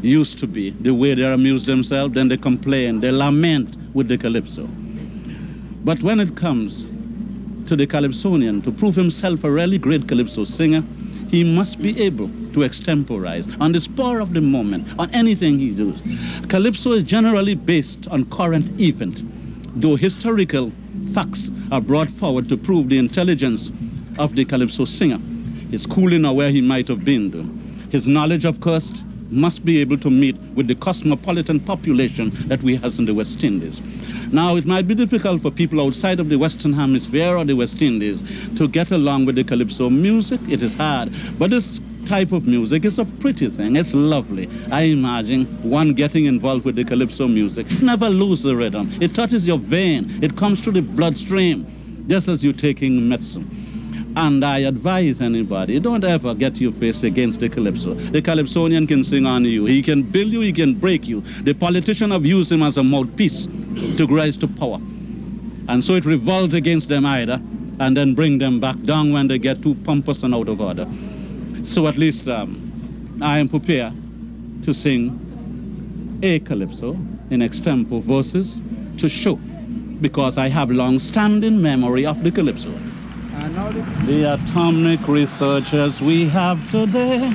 used to be the way they amuse themselves, then they complain, they lament with the calypso. But when it comes to the calypsonian to prove himself a really great calypso singer, He must be able to extemporize on the spur of the moment, on anything he does. Calypso is generally based on current event, though historical facts are brought forward to prove the intelligence of the Calypso singer. His cooling or where he might have been. Though. His knowledge of coast must be able to meet with the cosmopolitan population that we have in the West Indies. Now, it might be difficult for people outside of the Western Hemisphere or the West Indies to get along with the Calypso music. It is hard. But this type of music is a pretty thing. It's lovely. I imagine one getting involved with the Calypso music. Never lose the rhythm. It touches your vein. It comes through the bloodstream, just as you're taking medicine. And I advise anybody, don't ever get your face against the Calypso. The Calypsonian can sing on you. He can build you, he can break you. The politician have used him as a mouthpiece to rise to power. And so it revolts against them either, and then bring them back down when they get too pompous and out of order. So at least um, I am prepared to sing a calypso in extempo verses to show because I have long-standing memory of the calypso. The atomic researchers we have today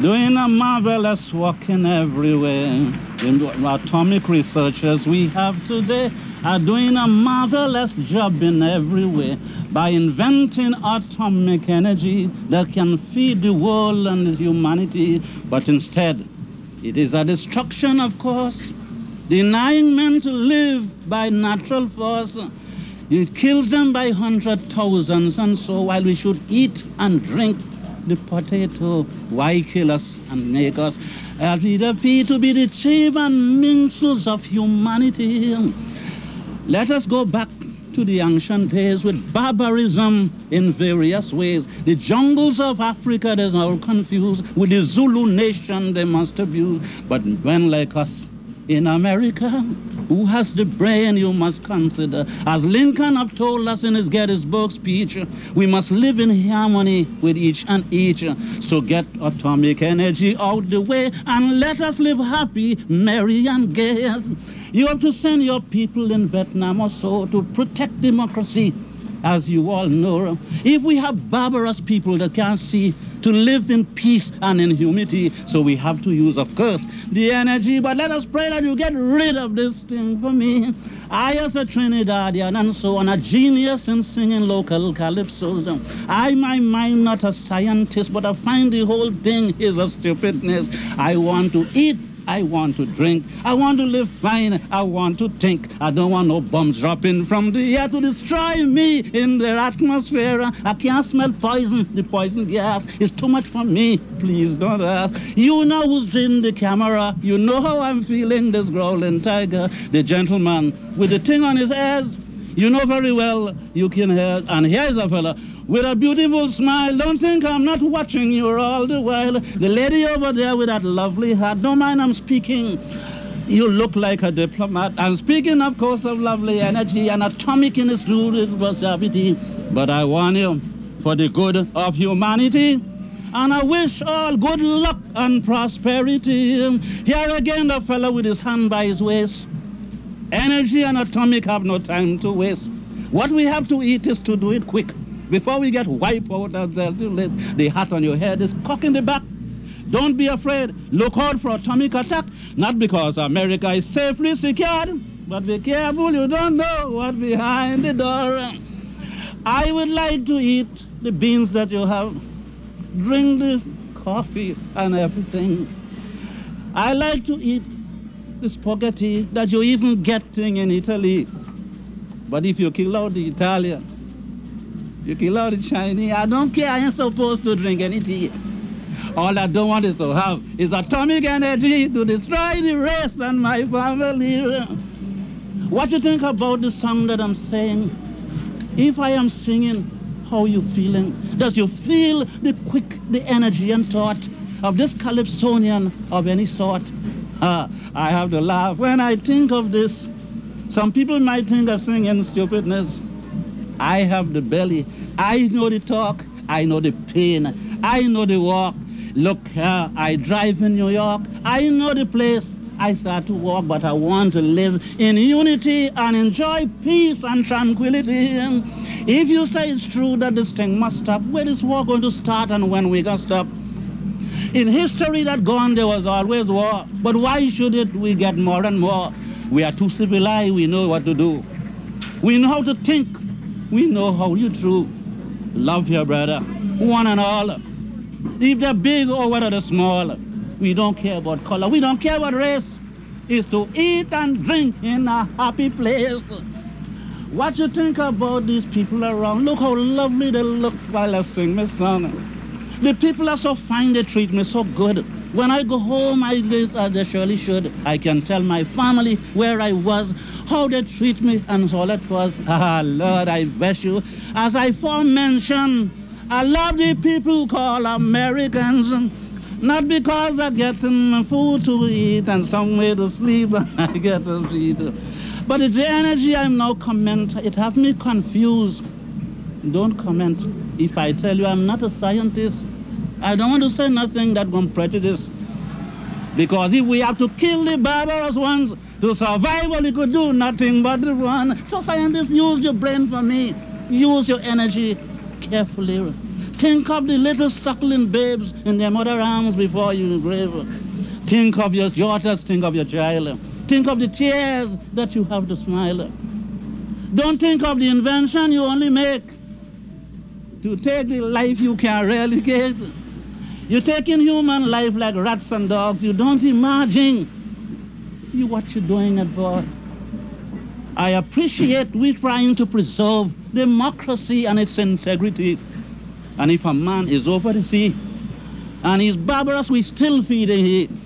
doing a marvelous work in everywhere. The atomic researchers we have today are doing a marvelous job in every way by inventing atomic energy that can feed the world and humanity, but instead it is a destruction, of course, denying men to live by natural force. It kills them by hundred thousands, and so while we should eat and drink the potato, why kill us and make us appear to be the chief and minstrels of humanity? Let us go back to the ancient days with barbarism in various ways. The jungles of Africa, they're all confused. With the Zulu nation, they must abuse. But when like us in America, who has the brain you must consider? As Lincoln have told us in his Gettysburg speech, we must live in harmony with each and each. So get atomic energy out the way and let us live happy, merry and gay. You have to send your people in Vietnam or so to protect democracy, as you all know. If we have barbarous people that can't see to live in peace and in humility, so we have to use, of course, the energy. But let us pray that you get rid of this thing for me. I, as a Trinidadian and so on, a genius in singing local calypsos. I, my mind, not a scientist, but I find the whole thing is a stupidness. I want to eat I want to drink. I want to live fine. I want to think. I don't want no bombs dropping from the air to destroy me in the atmosphere. I can't smell poison. The poison gas is too much for me. Please don't ask. You know who's in the camera. You know how I'm feeling, this growling tiger. The gentleman with the thing on his head. You know very well you can hear. And here's a fella with a beautiful smile. Don't think I'm not watching you all the while. The lady over there with that lovely hat, don't mind I'm speaking. You look like a diplomat. I'm speaking, of course, of lovely energy and atomic in its responsibility. But I warn you, for the good of humanity, and I wish all good luck and prosperity. Here again, the fellow with his hand by his waist. Energy and atomic have no time to waste. What we have to eat is to do it quick. Before we get wiped out the hat on your head is cock in the back. Don't be afraid. Look out for atomic attack. Not because America is safely secured, but be careful. You don't know what's behind the door. I would like to eat the beans that you have, drink the coffee and everything. I like to eat the spaghetti that you're even getting in Italy. But if you kill out the Italian, you can out the Chinese. I don't care. I ain't supposed to drink any tea. All I don't want is to have is atomic energy to destroy the race and my family. What you think about the song that I'm saying? If I am singing, how you feeling? Does you feel the quick, the energy and thought of this calypsonian of any sort? Uh, I have to laugh when I think of this. Some people might think I'm singing stupidness. I have the belly. I know the talk. I know the pain. I know the walk. Look here, I drive in New York. I know the place. I start to walk, but I want to live in unity and enjoy peace and tranquility. If you say it's true that this thing must stop, where is war going to start and when we gonna stop? In history that gone, there was always war. But why should it we get more and more? We are too civilized, we know what to do. We know how to think. We know how you true. Love your brother, one and all. If they're big or whether they're small. We don't care about color. We don't care about race. It's to eat and drink in a happy place. What you think about these people around? Look how lovely they look while I sing my song. The people are so fine, they treat me so good. When I go home, I live as they surely should. I can tell my family where I was, how they treat me, and all that was. Ah, Lord, I bless you. As I forementioned, I love the people called Americans. Not because I get them food to eat and somewhere to sleep I get to eat. But it's the energy I'm now comment. It has me confused. Don't comment. If I tell you I'm not a scientist, I don't want to say nothing that will prejudice. Because if we have to kill the barbarous ones to survive, well, you could do nothing but run. So scientists, use your brain for me. Use your energy carefully. Think of the little suckling babes in their mother arms before you grave. Think of your daughters, think of your child. Think of the tears that you have to smile. Don't think of the invention you only make to take the life you can rarely get. You're taking human life like rats and dogs. You don't imagine you what you're doing it for. I appreciate we're trying to preserve democracy and its integrity. And if a man is over the sea and he's barbarous, we still feed him.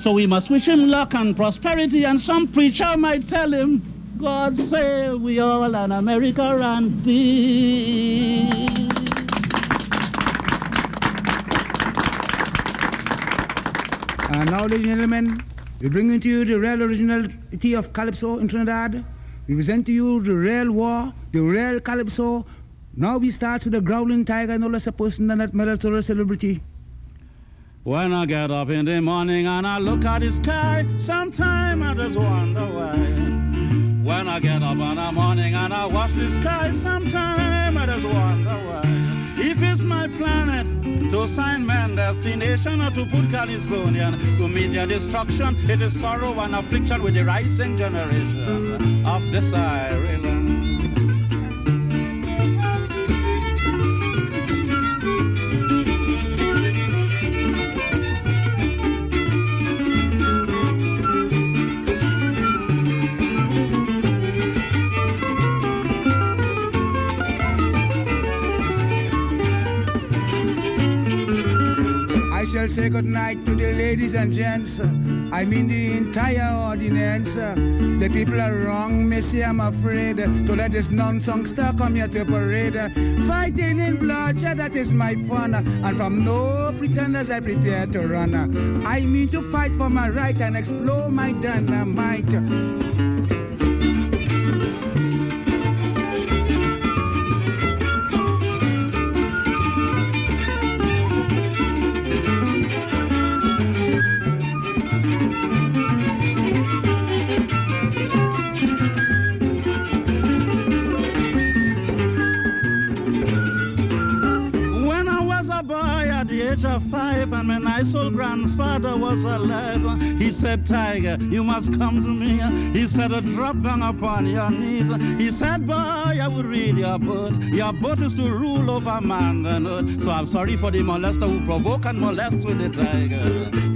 So we must wish him luck and prosperity. And some preacher might tell him, God save we all and America and And now, ladies and gentlemen, we bring into you the real originality of Calypso in Trinidad. We present to you the real war, the real Calypso, now we start with the growling tiger, no less a person than that military celebrity. When I get up in the morning and I look at the sky, sometime I just wonder why. When I get up in the morning and I watch the sky, sometime I just wonder why. If it's my planet to sign man destination or to put Californian to their destruction, it is sorrow and affliction with the rising generation of the siren. Say good night to the ladies and gents. I mean the entire audience. The people are wrong, Missy, I'm afraid to let this non-songster come here to parade. Fighting in bloodshed, that is my fun. And from no pretenders I prepare to run. I mean to fight for my right and explore my dynamite. Old grandfather was alive. He said, Tiger, you must come to me. He said, drop down upon your knees. He said, boy, I will read your book. Your book is to rule over man. So I'm sorry for the molester who provoke and molest with the tiger.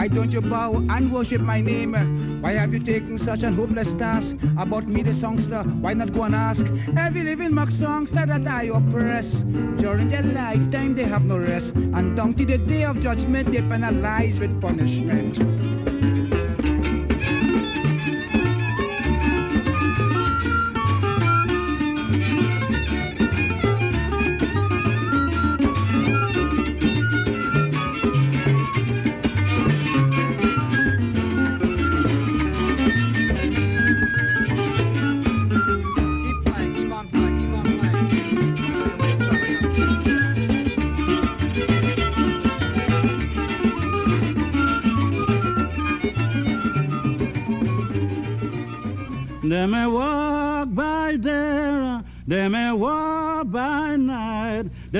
Why don't you bow and worship my name? Why have you taken such an hopeless task about me, the songster? Why not go and ask every living mock songster that I oppress? During their lifetime, they have no rest, and down to the day of judgment, they penalize with punishment.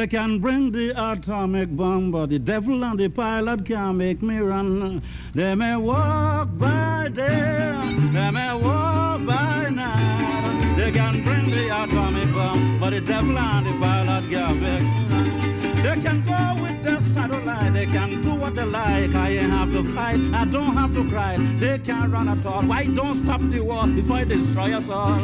They can bring the atomic bomb, but the devil and the pilot can't make me run. They may walk by day, they may walk by night. They can bring the atomic bomb, but the devil and the pilot can't make me run. They can go with the satellite, they can do what they like. I ain't have to fight, I don't have to cry. They can't run at all. Why don't stop the war before it destroy us all?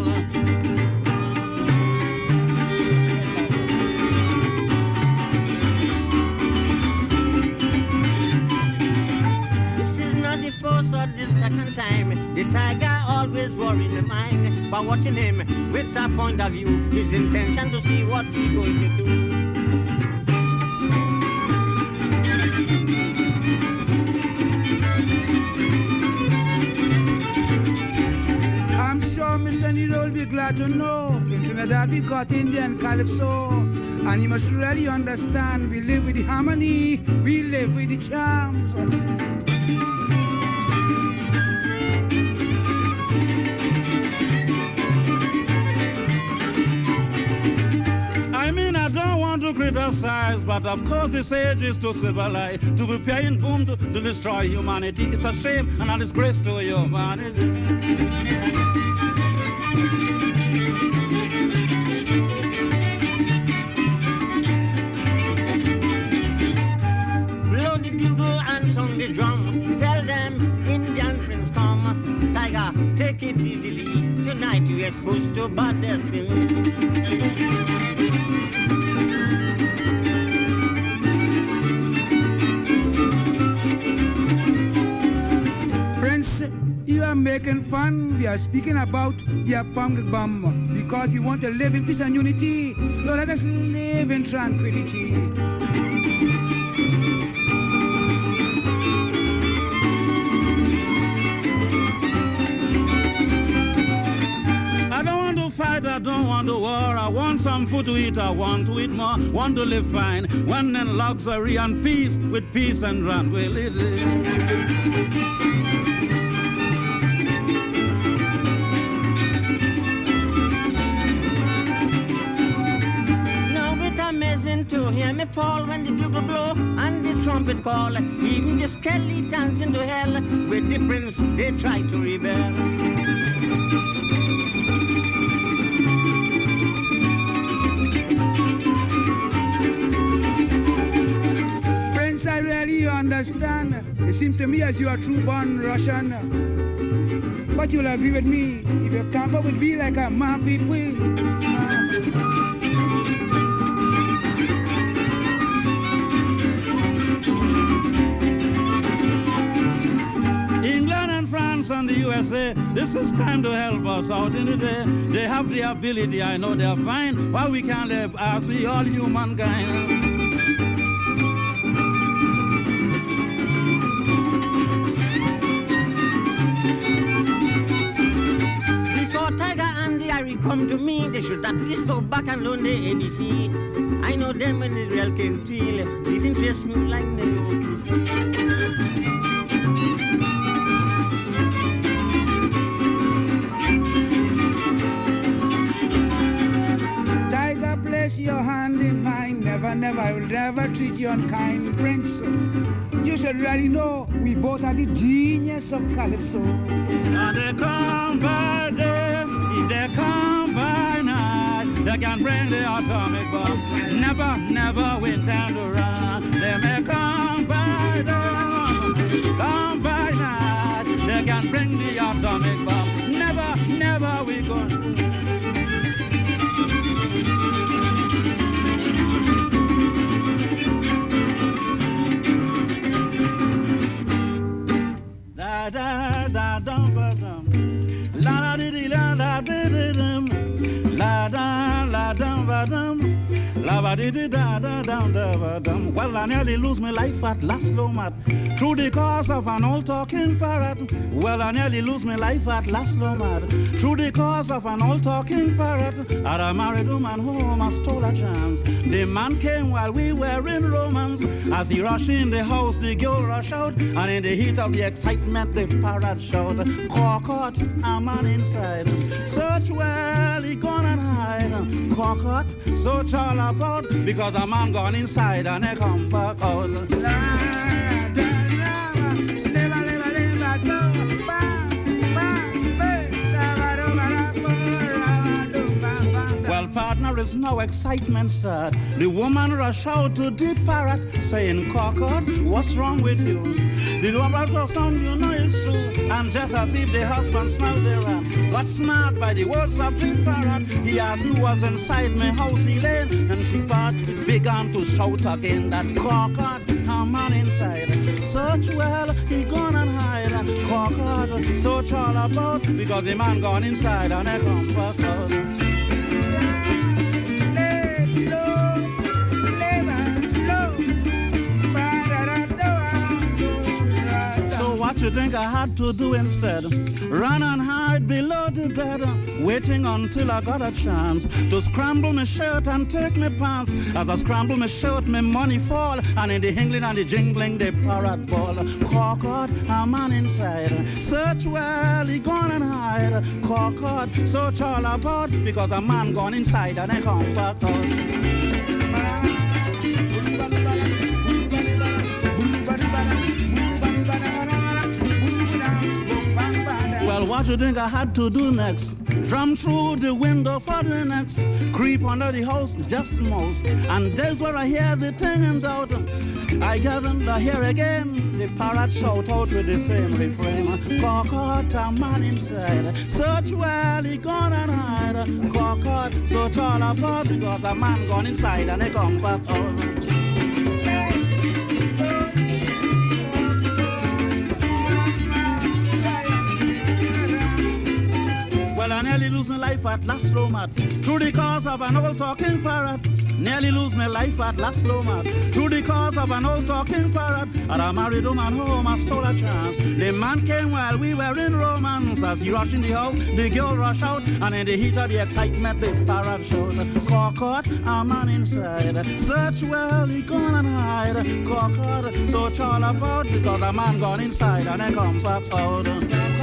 The the second time. The tiger always worry the mind by watching him with that point of view. His intention to see what he's going to do. I'm sure Mr. Nero will be glad to know in Trinidad we got Indian calypso. And you must really understand we live with the harmony, we live with the charms. Criticize, but of course this age is to civilize, to be paying boom to, to destroy humanity. It's a shame and a disgrace to humanity. Blow the bugle and sound the drum. Tell them Indian prince come. Tiger, take it easily. Tonight you exposed to bad destiny. Making fun. We are speaking about the atomic bomb because we want to live in peace and unity. So let us live in tranquility. I don't want to fight, I don't want to war. I want some food to eat, I want to eat more, want to live fine. One in luxury and peace, with peace and tranquility. To hear me fall when the bugle blow and the trumpet call. Even the skeletons into hell with the prince they try to rebel. Prince, I really understand. It seems to me as you are true born Russian. But you'll agree with me if you tamper with me like a man people. And and the USA, this is time to help us out in the day. They have the ability, I know they're fine. Why we can't live as we all humankind? Before Tiger and the Harry come to me, they should at least go back and learn the ABC. I know them when the real can feel. Didn't face me like the open sea. Never, treat you unkind, Prince. You should really know we both are the genius of Calypso. And they come by day, if they come by night, they can bring the atomic bomb. Never, never win time to run. They may come by day, come by night, they can bring the atomic bomb. Never, never we go. Da da da dum ba dum. La la di di la la di di dum. La da la dum ba dum. Well, I nearly lose my life at last, oh, Lomat. Through the cause of an old talking parrot. Well, I nearly lose my life at last, oh, Lomat. Through the cause of an old talking parrot. Had a married woman home, I stole a chance. The man came while we were in romance. As he rushed in the house, the girl rushed out. And in the heat of the excitement, the parrot shouted, Caught a man inside. Search well, he gone and hide. Caught, search all about. Because a man gone inside and he come back out. Well, partner, is no excitement start. The woman rush out to the parrot, saying, Cockard, what's wrong with you? The woman for you know it's true. And just as if the husband smelled the rat, got smart by the words of the parrot. He asked who was inside my house, he lay, and she part began to shout again that Cockard, a man inside. Search well, he gone and hide. Cockard, search all about, because the man gone inside and they come back. You think I had to do instead? Run and hide below the bed, waiting until I got a chance to scramble my shirt and take my pants. As I scramble my shirt, my money fall, and in the hingling and the jingling, the parrot ball. Cork out, a man inside. Search well, he gone and hide. Cork out, search all about, because a man gone inside and I come back out. What you think I had to do next? Drum through the window for the next. Creep under the house just most. And there's where I hear the turning out. I haven't to hear again. The parrot shout out with the same refrain. Cock out a man inside. Search well, he gone and hide. Cock out, search all about. Because a man gone inside and he come back out. Nearly lose my life at last Lomat. Through the cause of an old talking parrot. Nearly lose my life at last Lomat. Through the cause of an old talking parrot. At a married woman home, I stole a chance. The man came while we were in romance. As he rushed in the house, the girl rushed out. And in the heat of the excitement, the parrot showed. Caught a man inside. Search well, he gone and hide. Caught, search all about. Because a man gone inside and he come back out.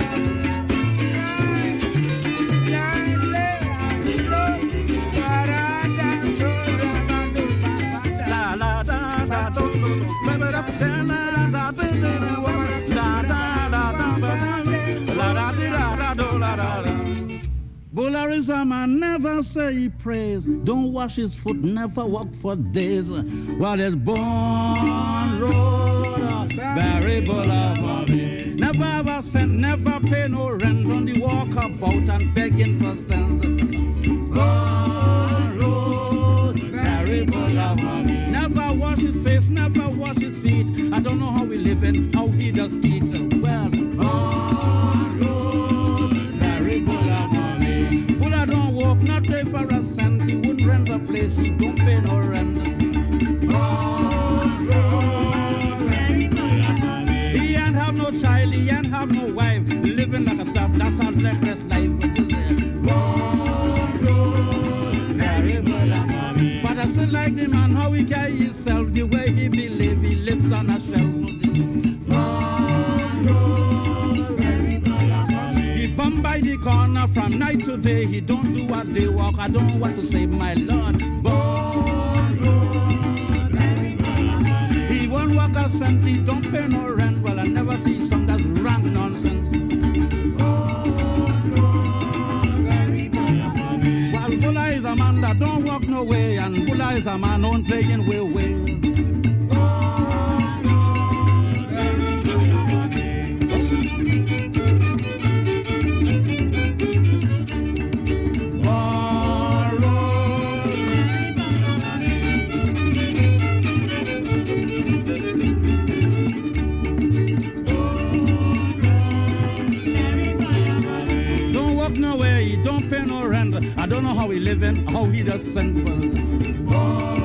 Bularism I never say praise. Don't wash his foot, never walk for days. While it's born road, uh, very Bulla for me. Never ever sent, never pay no rent on the walk about and begging for cents. Born road, very Bulla for me. Wash his face, never wash his feet. I don't know how we live in, how he does eat. Well, born road, very Bulla me. Bulla don't walk, not pay for a cent. He wouldn't rent a place, he don't pay no rent. Don't do what they walk. I don't want to save my Lord. Born He won't walk a cent. He don't pay no rent. Well, I never see some that's rank nonsense. Well, Bulla is a man that don't walk no way, and Bulla is a man on playing way way. Walk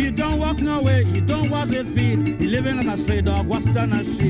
he don't pay no rent. I don't he living, how he living like a stray dog, what's done a sheep.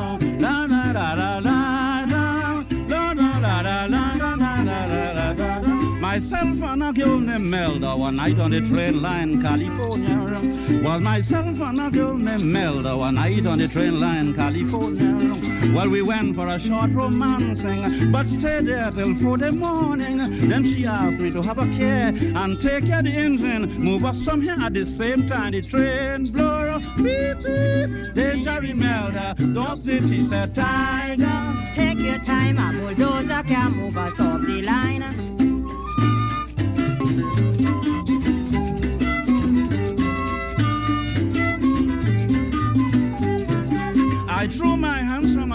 short romancing, but stayed there till four the morning. Then she asked me to have a care and take care of the engine, move us from here at the same time. The train blow up, beep beep. Jerry Melda, don't sleep, she said, Tiger, take your time, a bulldozer can move us off the line. Thank you.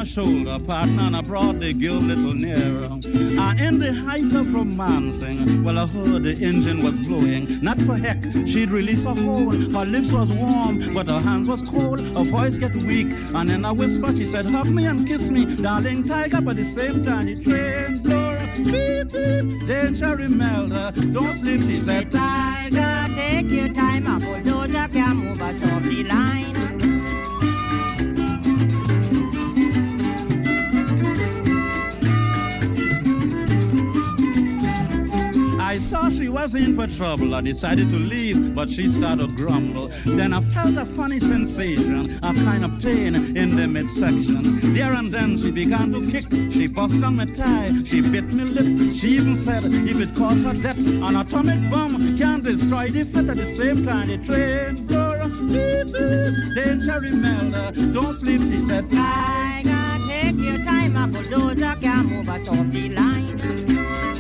Shoulder, partner, and I brought the girl little nearer. And in the height of romancing, well, I heard the engine was blowing. Not for heck, she'd release a hole. Her lips was warm, but her hands was cold. Her voice get weak, and in a whisper she said, hug me and kiss me, darling tiger. But at the same time, the train blow, beep beep, danger Imelda, don't sleep. She said, tiger, take your time, a bulldozer can move off the line. Saw she was in for trouble. I decided to leave, but she started grumble. Then I felt a funny sensation, a kind of pain in the midsection. There and then she began to kick. She bust on my tie, she bit me lip. She even said if it caused her death, an atomic bomb can destroy the fit at the same time. The train. Then Cherry Melda, don't sleep, she said. I gotta take your time, a bulldozer can move off the line.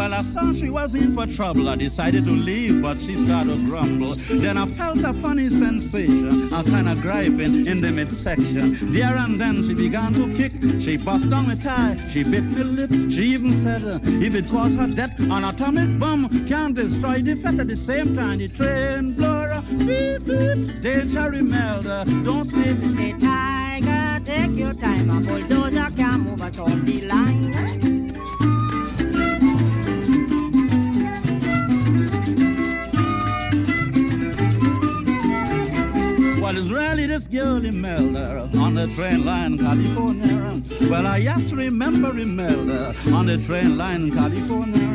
I saw she was in for trouble, I decided to leave, but she started to grumble. Then I felt a funny sensation, a kind of griping in the midsection. There and then she began to kick. She bust down my tie, she bit my lip. She even said, if it was her death, an atomic bomb can destroy the fat at the same time. The train blower, beep beep, danger Imelda, don't sleep. Say, tiger, take your time, a bulldozer can't move us off the line. What is really this girl Imelda uh, on the train line California? Well, I just remember Imelda uh, on the train line California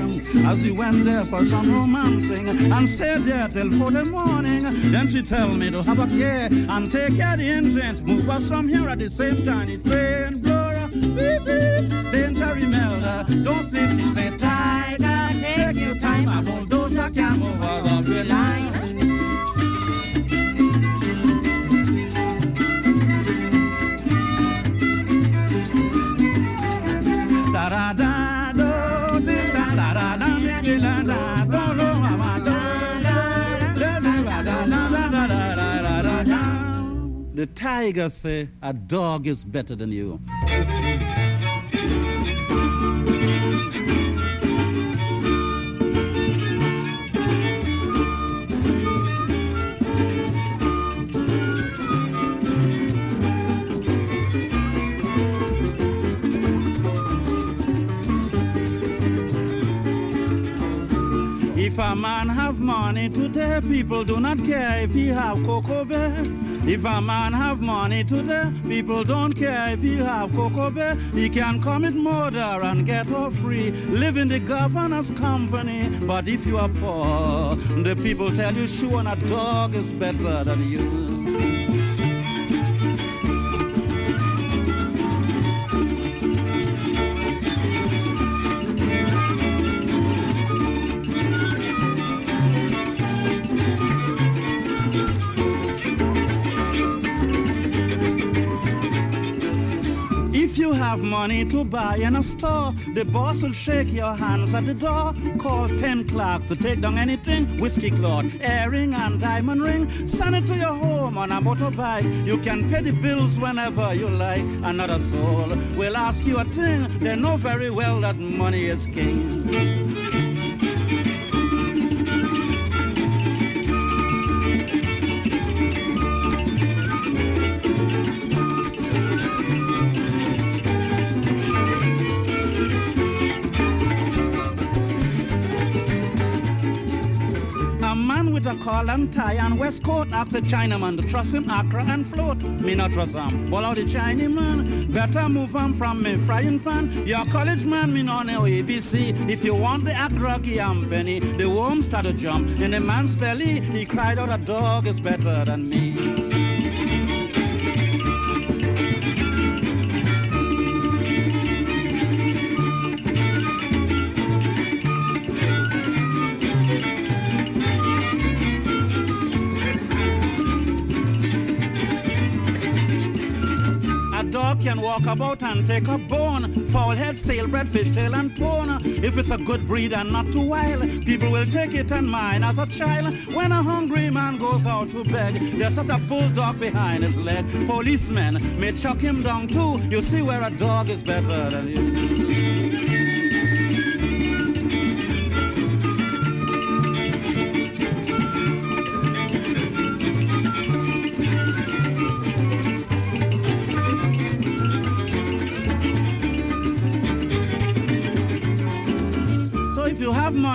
as we went there for some romancing and stayed there till four the morning. Then she tell me to have a care and take care of the engine, move us from here at the same time. The train blower, beep beep, danger Imelda, uh, don't sleep. She say, Tiger, take your time, a bulldozer can move over the line. da The tiger say a dog is better than you. If a man have money today, people do not care if he have cocoa bear. If a man have money today, people don't care if he have cocoa bear. He can commit murder and get off free, live in the governor's company. But if you are poor, the people tell you sure a dog is better than you. Have money to buy in a store, the boss will shake your hands at the door. Call 10 clerks to take down anything. Whiskey cloth, earring and diamond ring. Send it to your home on a motorbike. You can pay the bills whenever you like. Another soul will ask you a thing. They know very well that money is king. With a collar and tie and waistcoat asks a Chinaman to trust him Accra and float. Me not trust him. Ball out the Chinaman. Better move him from me frying pan. Your college man, me no know ABC. If you want the Accra penny, the worm start to jump in the man's belly. He cried out, a dog is better than me. Walk about and take a bone. Foul head, stale bread, fish tail, and bone. If it's a good breed and not too wild, people will take it and mine as a child. When a hungry man goes out to beg, there's such a bulldog behind his leg. Policemen may chuck him down too. You see where a dog is better than you.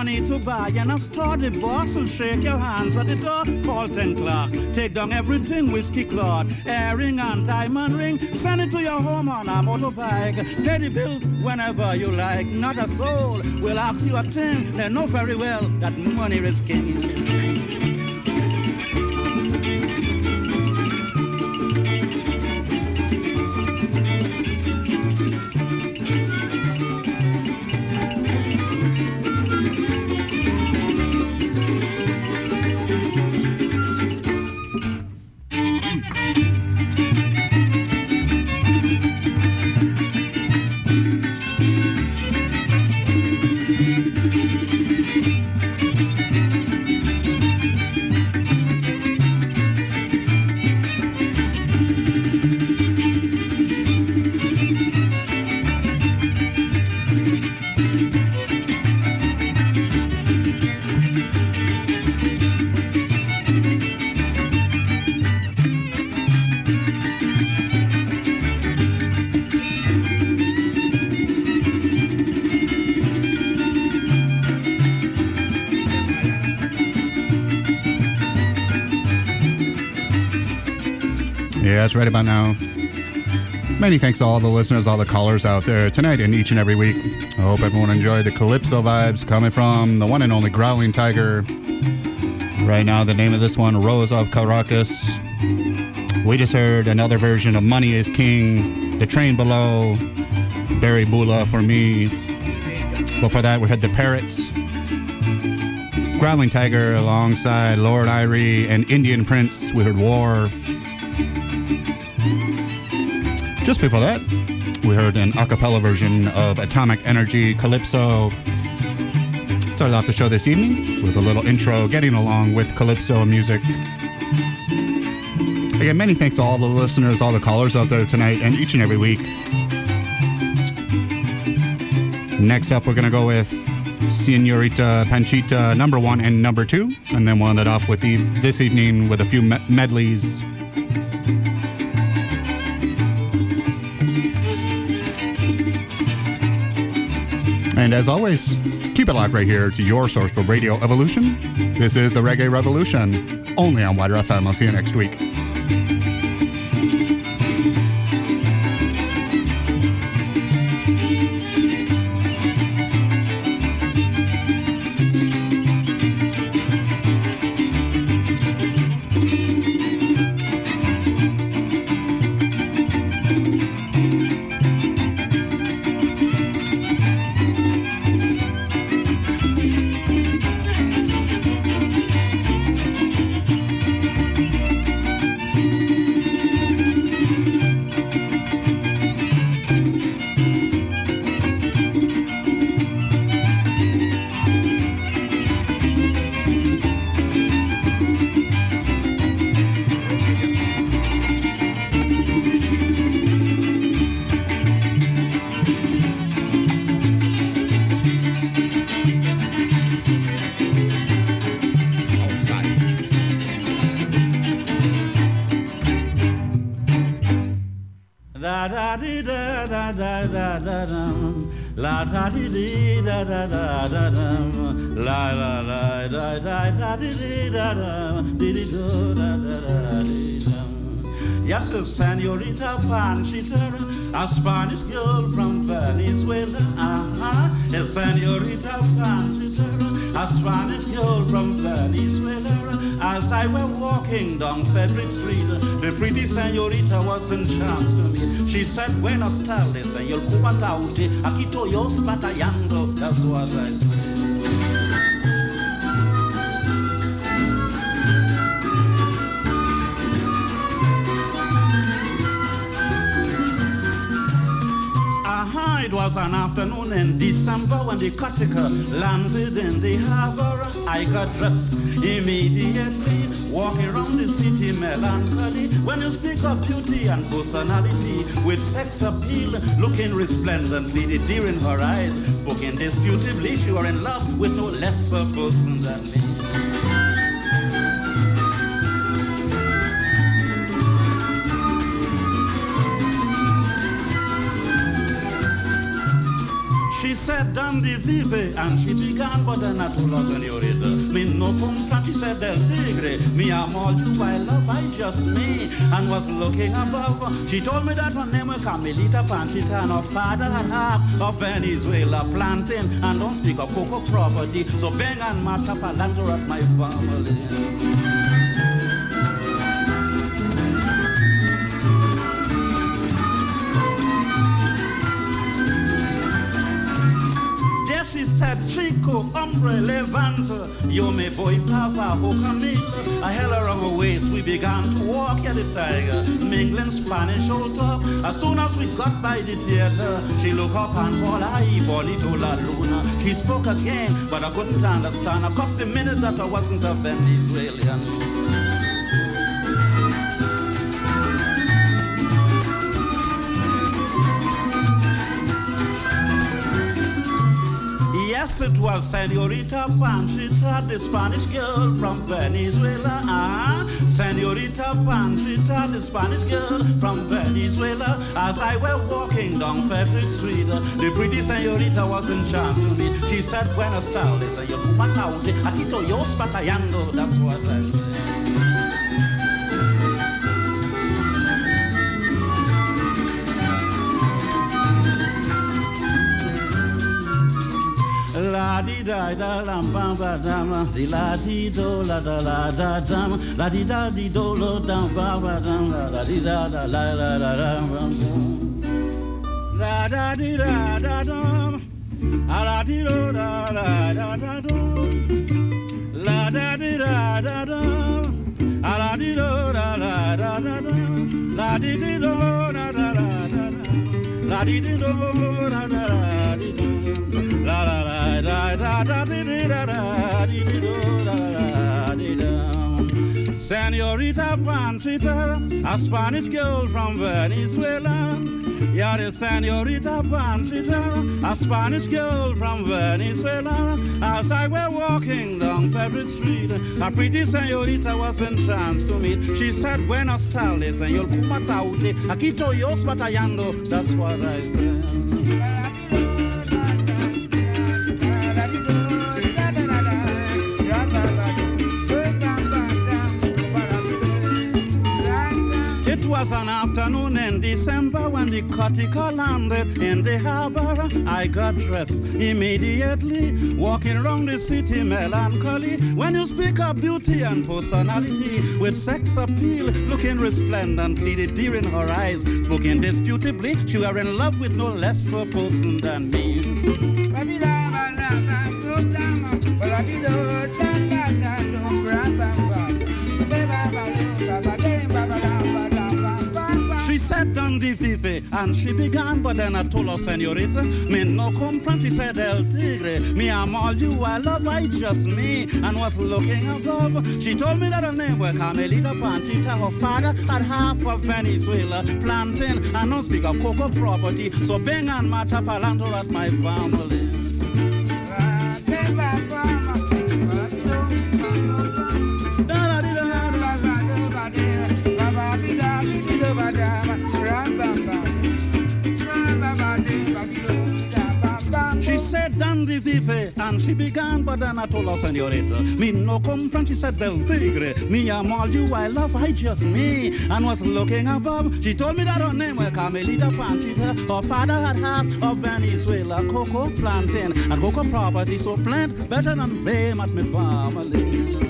Money to buy and a store, the boss will shake your hands at the door. Call 10 clock, take down everything, whiskey cloth, earring and diamond ring. Send it to your home on a motorbike. Pay the bills whenever you like. Not a soul will ask you a thing. They know very well that money is king. It's right about now. Many thanks to all the listeners, all the callers out there tonight and each and every week. I hope everyone enjoyed the Calypso vibes coming from the one and only Growling Tiger. Right now, the name of this one, Rose of Caracas. We just heard another version of Money is King, The Train Below, Bury Boula for me. Before that, we had The Parrots, Growling Tiger alongside Lord Iere and Indian Prince. We heard War. Just before that, we heard an a cappella version of Atomic Energy Calypso. Started off the show this evening with a little intro, getting along with Calypso music. Again, many thanks to all the listeners, all the callers out there tonight and each and every week. Next up, we're going to go with Senorita Panchita number one and number two, and then we'll end it off with the, this evening with a few me- medleys. And as always, keep it locked right here to your source for Radio Evolution. This is the Reggae Revolution, only on WIDR FM. I'll see you next week. A Spanish girl from Venezuela. Uh-huh. A senorita a Spanish girl from Venezuela. As I were walking down Frederick Street, the pretty senorita was enchanted to me. She said, Buenas tardes, señor Cubataute. Aquí estoy yo batallando. That's what I said. Was an afternoon in December when the Kotika landed in the harbor. I got dressed immediately, walking around the city melancholy. When you speak of beauty and personality with sex appeal, looking resplendently, the deer in her eyes, spoken disputably, she were in love with no less a person than me. Said, Dandy vive, and she began, but then I told her, senorita, me no compra, she said, del tigre, me amor, you I love, I just me, and was looking above. She told me that her name was Carmelita Panchita, and her father had half of Venezuela planting, and don't speak of cocoa property, so bang and mata palanto at my family. Chico, hombre, levanta. Yo me voy abajo, Camila. I held her around her waist. We began to walk at the tiger, mingling Spanish old. As soon as we got by the theater, she looked up and called, Ay, bonito la luna. She spoke again, but I couldn't understand her. Cause the minute that I wasn't a Venezuelan. Yes, it was Senorita Panchita, the Spanish girl from Venezuela. Ah, Senorita Panchita, the Spanish girl from Venezuela. As I were walking down Frederick Street, the pretty senorita was enchanted to me. She said, Buenas tardes, yo Cubataute, aquí estoy yo batallando. That's what I said. La di da da lam bam ba dam di la di do la da la da dam la di da di do lo dam ba ba dam la di da. Da la la la la la da di da da dam a la di do da da da da do la da di da da dam a la di do da da da. da da la di di do da da da da la di di do da da da di do Senorita Panchita, a Spanish girl from Venezuela. Yeah, the Senorita Panchita, a Spanish girl from Venezuela. As I were walking down Favorite Street, a pretty senorita was entranced to meet. She said, Buenas tardes, señor Kumataute. Aquí estoy yo batallando. That's what I said. Was an afternoon in December when the Kotika landed in the harbor. I got dressed immediately, walking around the city melancholy. When you speak of beauty and personality with sex appeal, looking resplendently, the deer in her eyes, spoken disputably, she were in love with no lesser person than me. The fife and she began, but then I told her, senorita, me no comprehend. She said, El Tigre, me I'm all you, I love, I just me, and was looking above. She told me that her name was Carmelita Panchita. Her father had half of Venezuela planting and no speak of cocoa property. So bang and mata palando at my family. Vive, and she began, but then I told her, senorita, me no comprehend. She said, Del Tigre, me am all you, I love, I just me, and was looking above. She told me that her name was Carmelita Panchita. Her father had half of Venezuela cocoa planting and cocoa property, so plant better than fame at me family.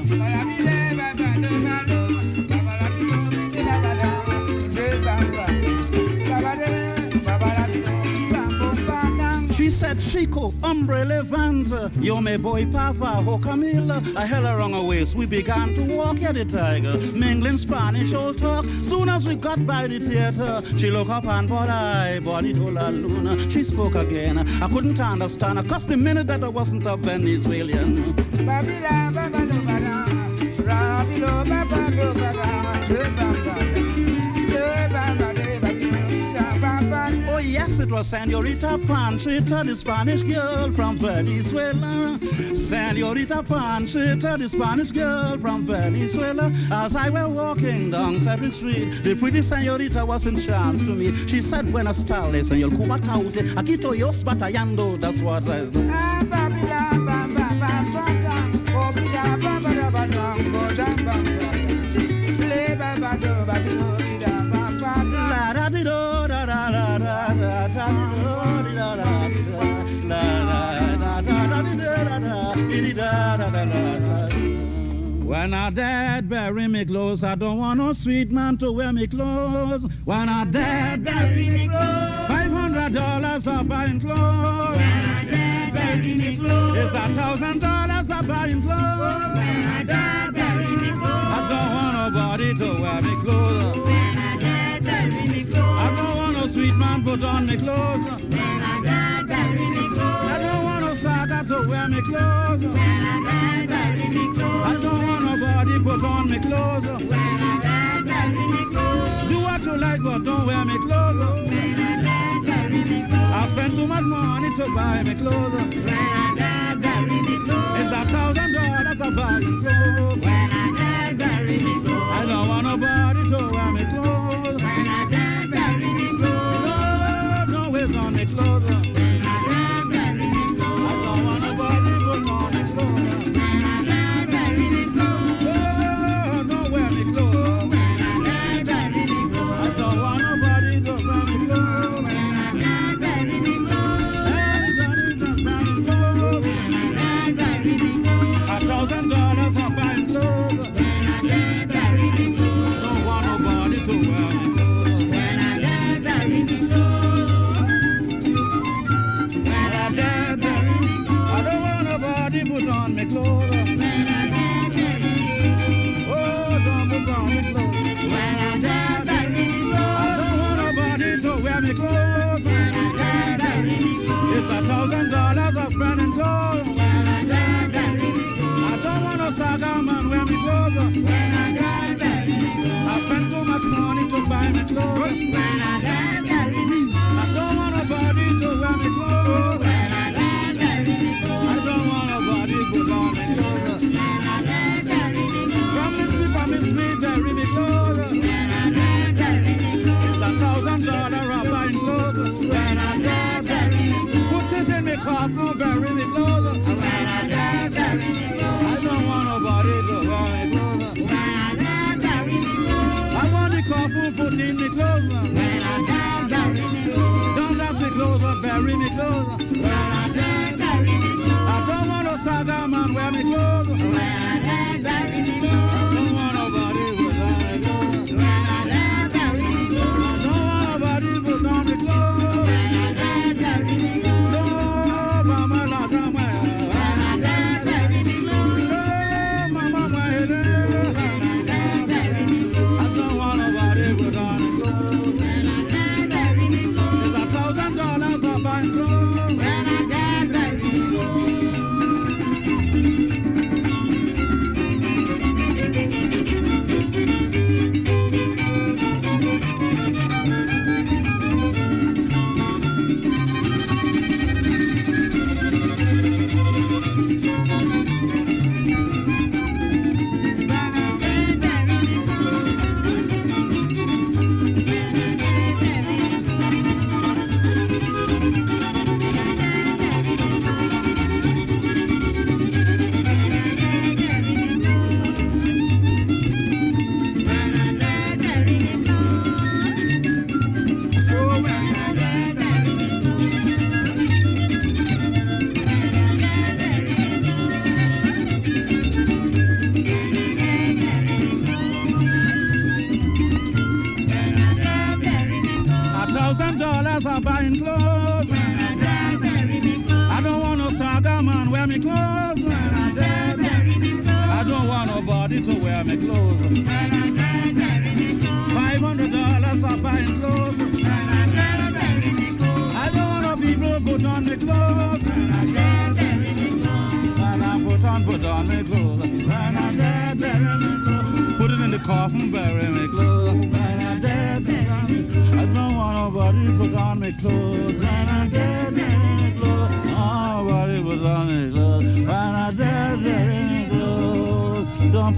Chico, hombre levanta, yo me voy pa oh, abajo, Camila. I held her on her waist, we began to walk at the tiger, mingling Spanish old talk. Soon as we got by the theater, she looked up and bought I, body to la luna. She spoke again, I couldn't understand her, cause the minute that I wasn't a Venezuelan. Oh yes, it was Senorita Panchita, the Spanish girl from Venezuela. Senorita Panchita, the Spanish girl from Venezuela. As I were walking down Ferry Street, the pretty senorita was entranced to me. She said, Buenas tardes, señor Cubataute. Aquí estoy yo batallando, that's what I said. La da di do When I dad bury me clothes, I don't want no sweet man to wear me clothes. When I dad bury me clothes, five hundred dollars a buying clothes. When I dad bury me clothes, it's a thousand dollars a buying clothes. When I dad bury me clothes, I don't want nobody to wear me clothes. When I dad bury me clothes, I don't want no sweet man put on me clothes. When I dad bury me clothes, I saga to wear me clothes. When our dad bury me clothes, I don't want nobody put on me clothes. When our dad bury me clothes, do what you like, but don't wear me clothes. When our dad bury me clothes, I spend too much money to buy me clothes. When our dad bury me clothes, it's a thousand dollars a buying clothes. When our dad bury me clothes, I don't want nobody to wear me clothes. me clothes. It's a thousand dollars I spend in clothes. I don't want a saga man wear me clothes. I spend too much money to buy me clothes.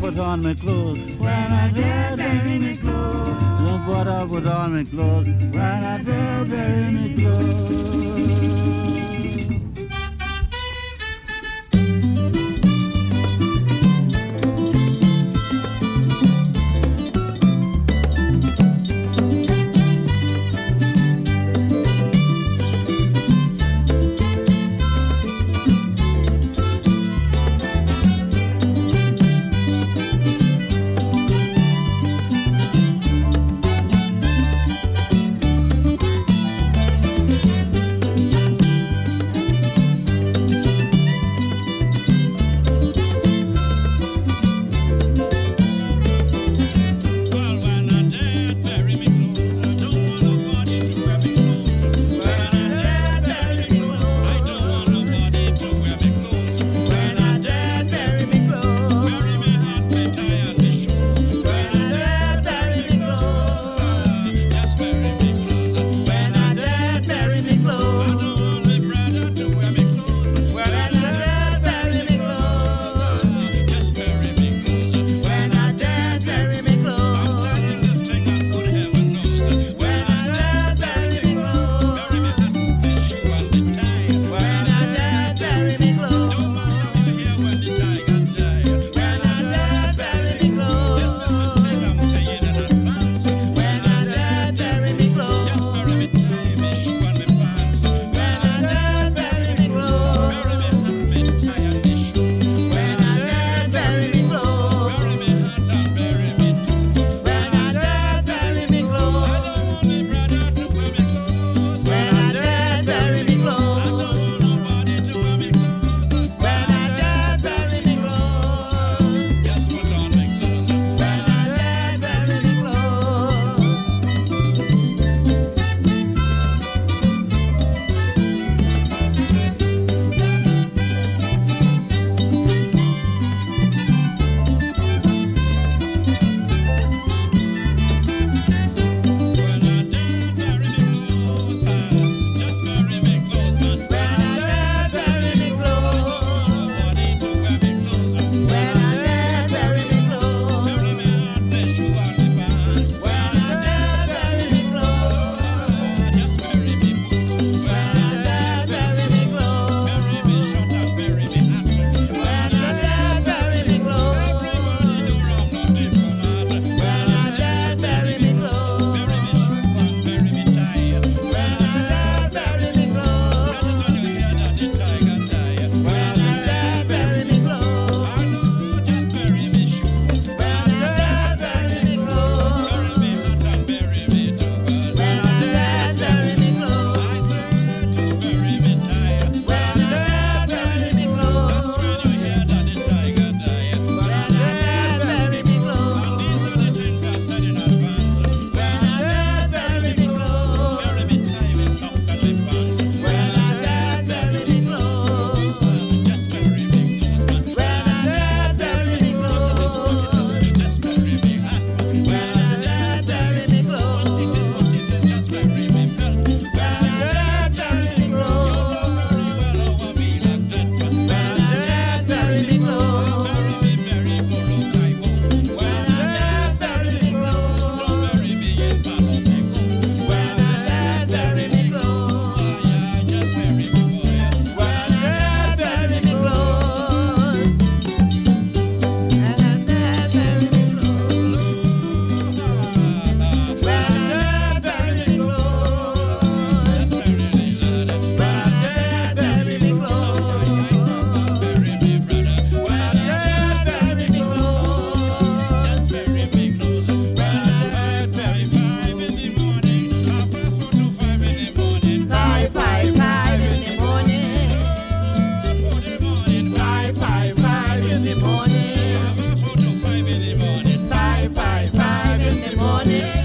Put on my clothes. When I did bury me clothes. put up with on my clothes. When I did bury me clothes. morning.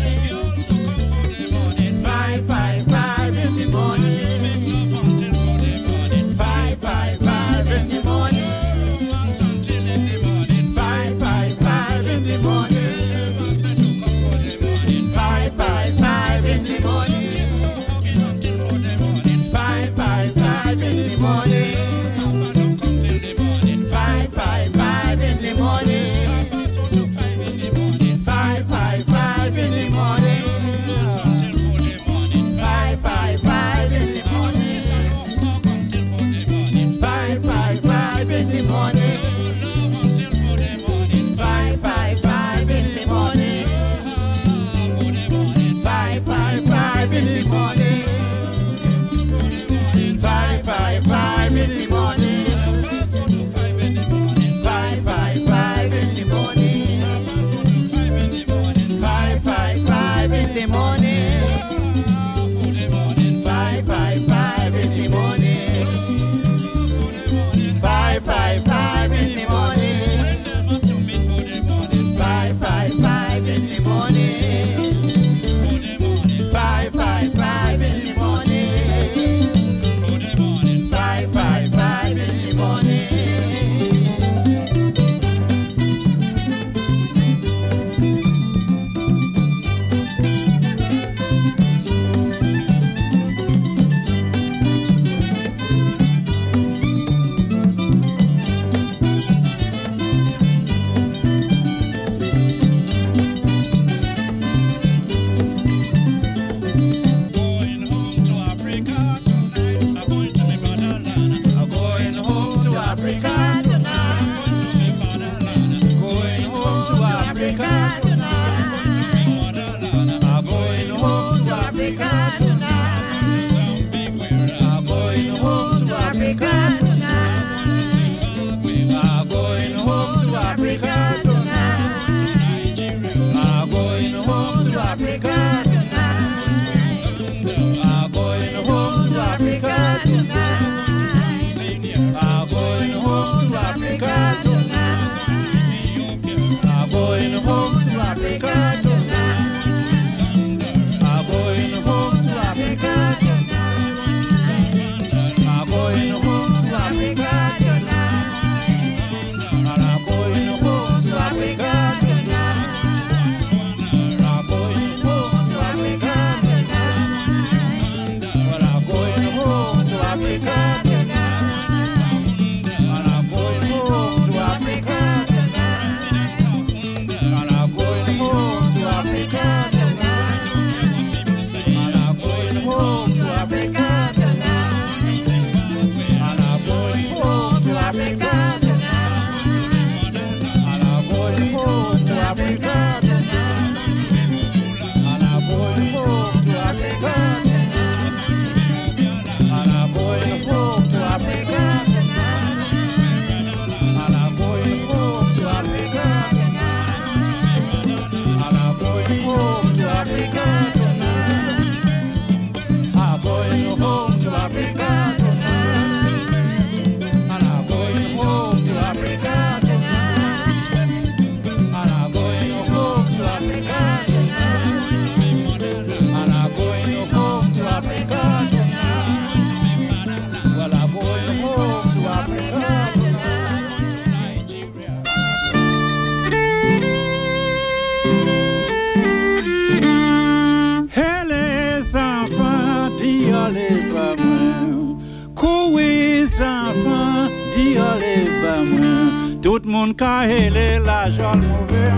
La jol mouve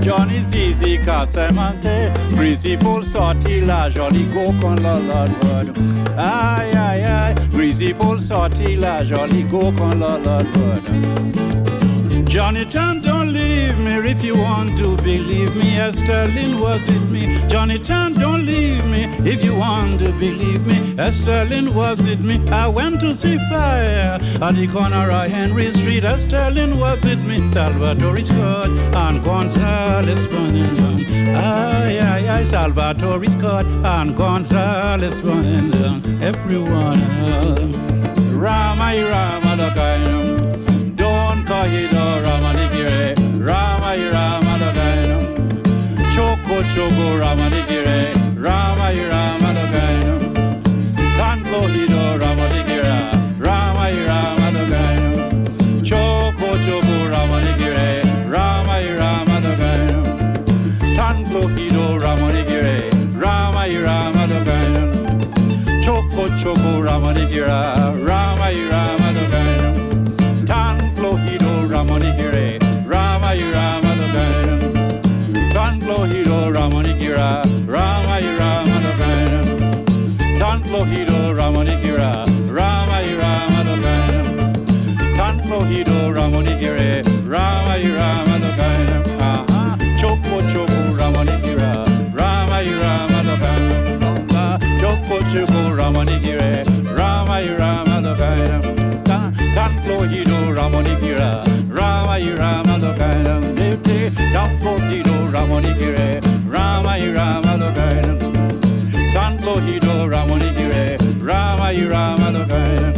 Johnny Zizi ka semente Principal sorti la joli go kon la Lord. Ay ay ay Principal sorti la joli go kon la Lord. Johnny John, don't leave if you want to believe me. Sterling was with me. Johnny John, don't leave me if you want to believe me. Sterling was with me. I went to see fire at the corner of Henry Street. Sterling was with me. Salvatore Scott and Gonzales Bonham. Ay, ay, ay, Salvatore Scott and Gonzales Bonham. Everyone. Rama, Rama, guy. Kahido Ramanikire Rama Rama Dagainam Choko Choko Ramanikire Rama Rama Dagainam Tanlo Hido Ramanikira Rama Rama Dagainam Choko Choko Ramanikire Rama Rama Dagainam Tanlo Hido Ramanikire Rama Rama Dagainam Choko Choko Ramanikira Rama Rama Dagainam Ramonikire, Rama Rama Logainam, Tanplo Hiro Ramonikira, Rama Rama Logainam, Tanplo Hiro Ramonikira, Rama Rama Logainam, Tanplo Hiro Ramonikire, Rama Rama Logainam, Chopo Chopo Ramonikira, Rama Rama Logainam, Chopo Chopo Ramonikire, Rama Rama Tanplo Hiro Ramonikira, Rama Rama Lokainam Devte Dapo Dido Ramonikire Rama Rama Lokainam Tantlo Hido Ramonikire Rama Rama Lokainam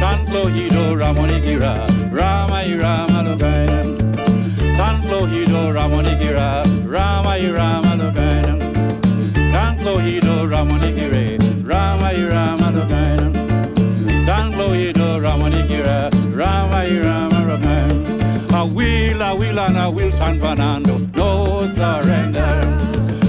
Tantlo Hido Ramonikira Rama Rama Lokainam Tantlo Hido Ramonikira Rama Rama Lokainam Hido Ramonikire Rama Rama Lokainam Tantlo Hido Ramonikira Rama Rama I will, I will, and I will San Fernando, no surrender.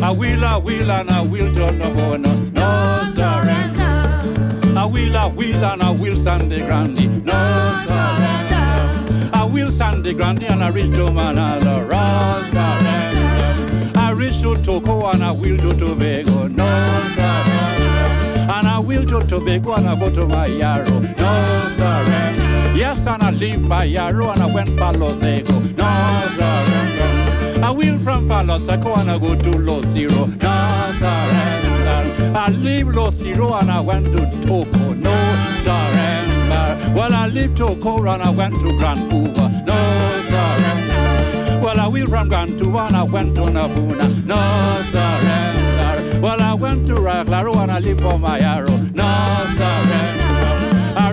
I will, I will, and I will John Bono, no surrender. I will, I will, and I will Sangre Grande, no surrender. I will Sangre Grande, and I reach to Manalo, no surrender. I reach to Toco, and I will to Tobago, no surrender. And I will to Tobago, and I go to Mayaro, no surrender. Yes, and I leave Mayaro and I went Palo Seco. No surrender. I will from Palo and I go to Los Zero. No surrender. I leave Los Zero and I went to Toco. No surrender. Well, I leave Toco and I went to Grand Puva. No surrender. Well, I will from Grand Puva and I went to Navuna. No surrender. Well, I went to Claro and I leave for Mayaro. No surrender.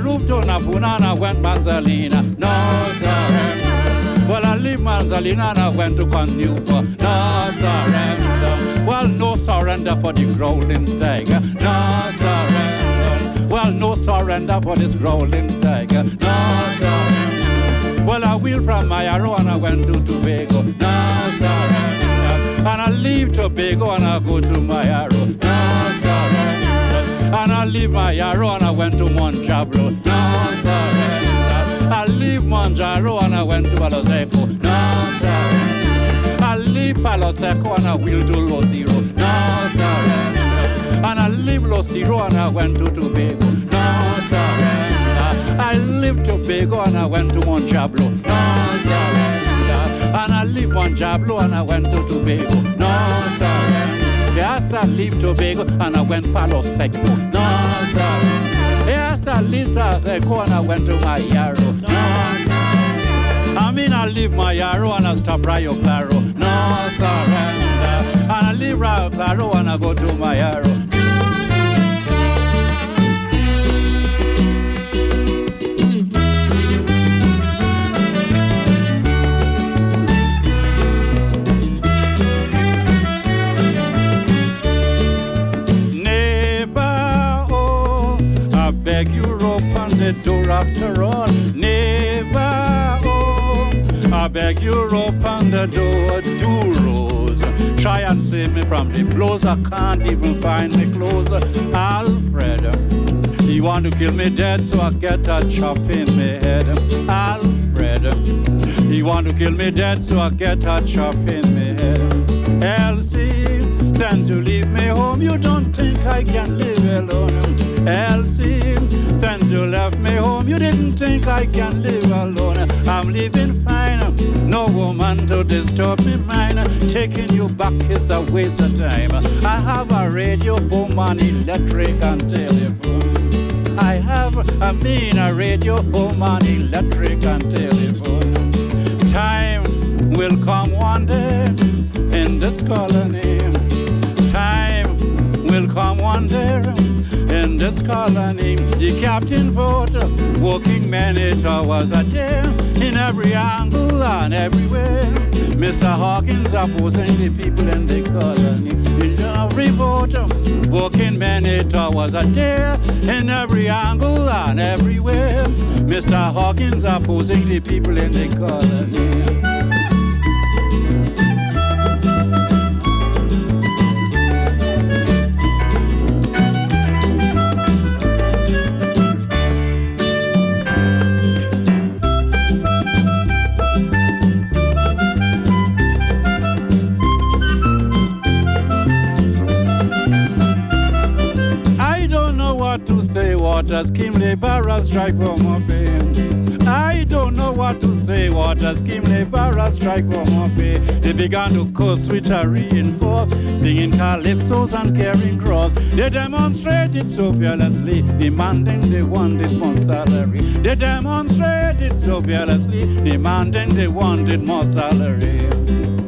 Ruptona Punana went Manzanilla, no surrender. Well, I leave Manzanilla and I went to Conupa, no surrender. Well, no surrender for the growling tiger, no surrender. Well, no surrender for this growling tiger, no surrender. Well, I wheeled from Mayaro and I went to Tobago, no surrender. And I leave Tobago oh, and I go to Mayaro, no surrender. And I leave Mayaro and I went to Monjabro. No surrender. I leave Monjaro and I went to Palo Seco. No surrender. I leave Palo Seco and I will to Los Zero. No surrender. And I leave Los Zero and I went to Tobago. No surrender. I leave Tobago and I went to Monjablo. No surrender. And I leave Monjablo and I went to Tobago. No surrender. Yes, I leave Tobago and I went Palo Seco. No, sir. Yes, I leave Seco and I went to Mayaro. No. I mean, I leave Mayaro and I stop Rio Claro. No, surrender. And I leave Rio Claro and I go to Mayaro. Door after all. Never, oh, I beg you open the door, do rose. Try and save me from the blows, I can't even find my clothes. Alfred, you want to kill me dead so I get a chop in my head. Alfred. He want to kill me dead so I get a chop in me head. Elsie, then you leave me home, you don't think I can live alone. Elsie, since you left me home, you didn't think I can live alone. I'm living fine, no woman to disturb me mind. Taking you back is a waste of time. I have a radio, home, and electric and telephone. I have, I mean, a radio, home, and electric and telephone. Time will come one day in this colony. Come one day in this colony. The captain vote, working eight hours a day in every angle and everywhere. Mr. Hawkins opposing the people in the colony. In every vote, working eight hours a day in every angle and everywhere. Mr. Hawkins opposing the people in the colony. What has Kimley Barra strike for my pain. I don't know what to say, what has Kimley Barra strike for my pain. They began to curse which I reinforce, singing calypsos and carrying cross. They demonstrated so fearlessly, demanding they wanted more salary. They demonstrated so fearlessly, demanding they wanted more salary.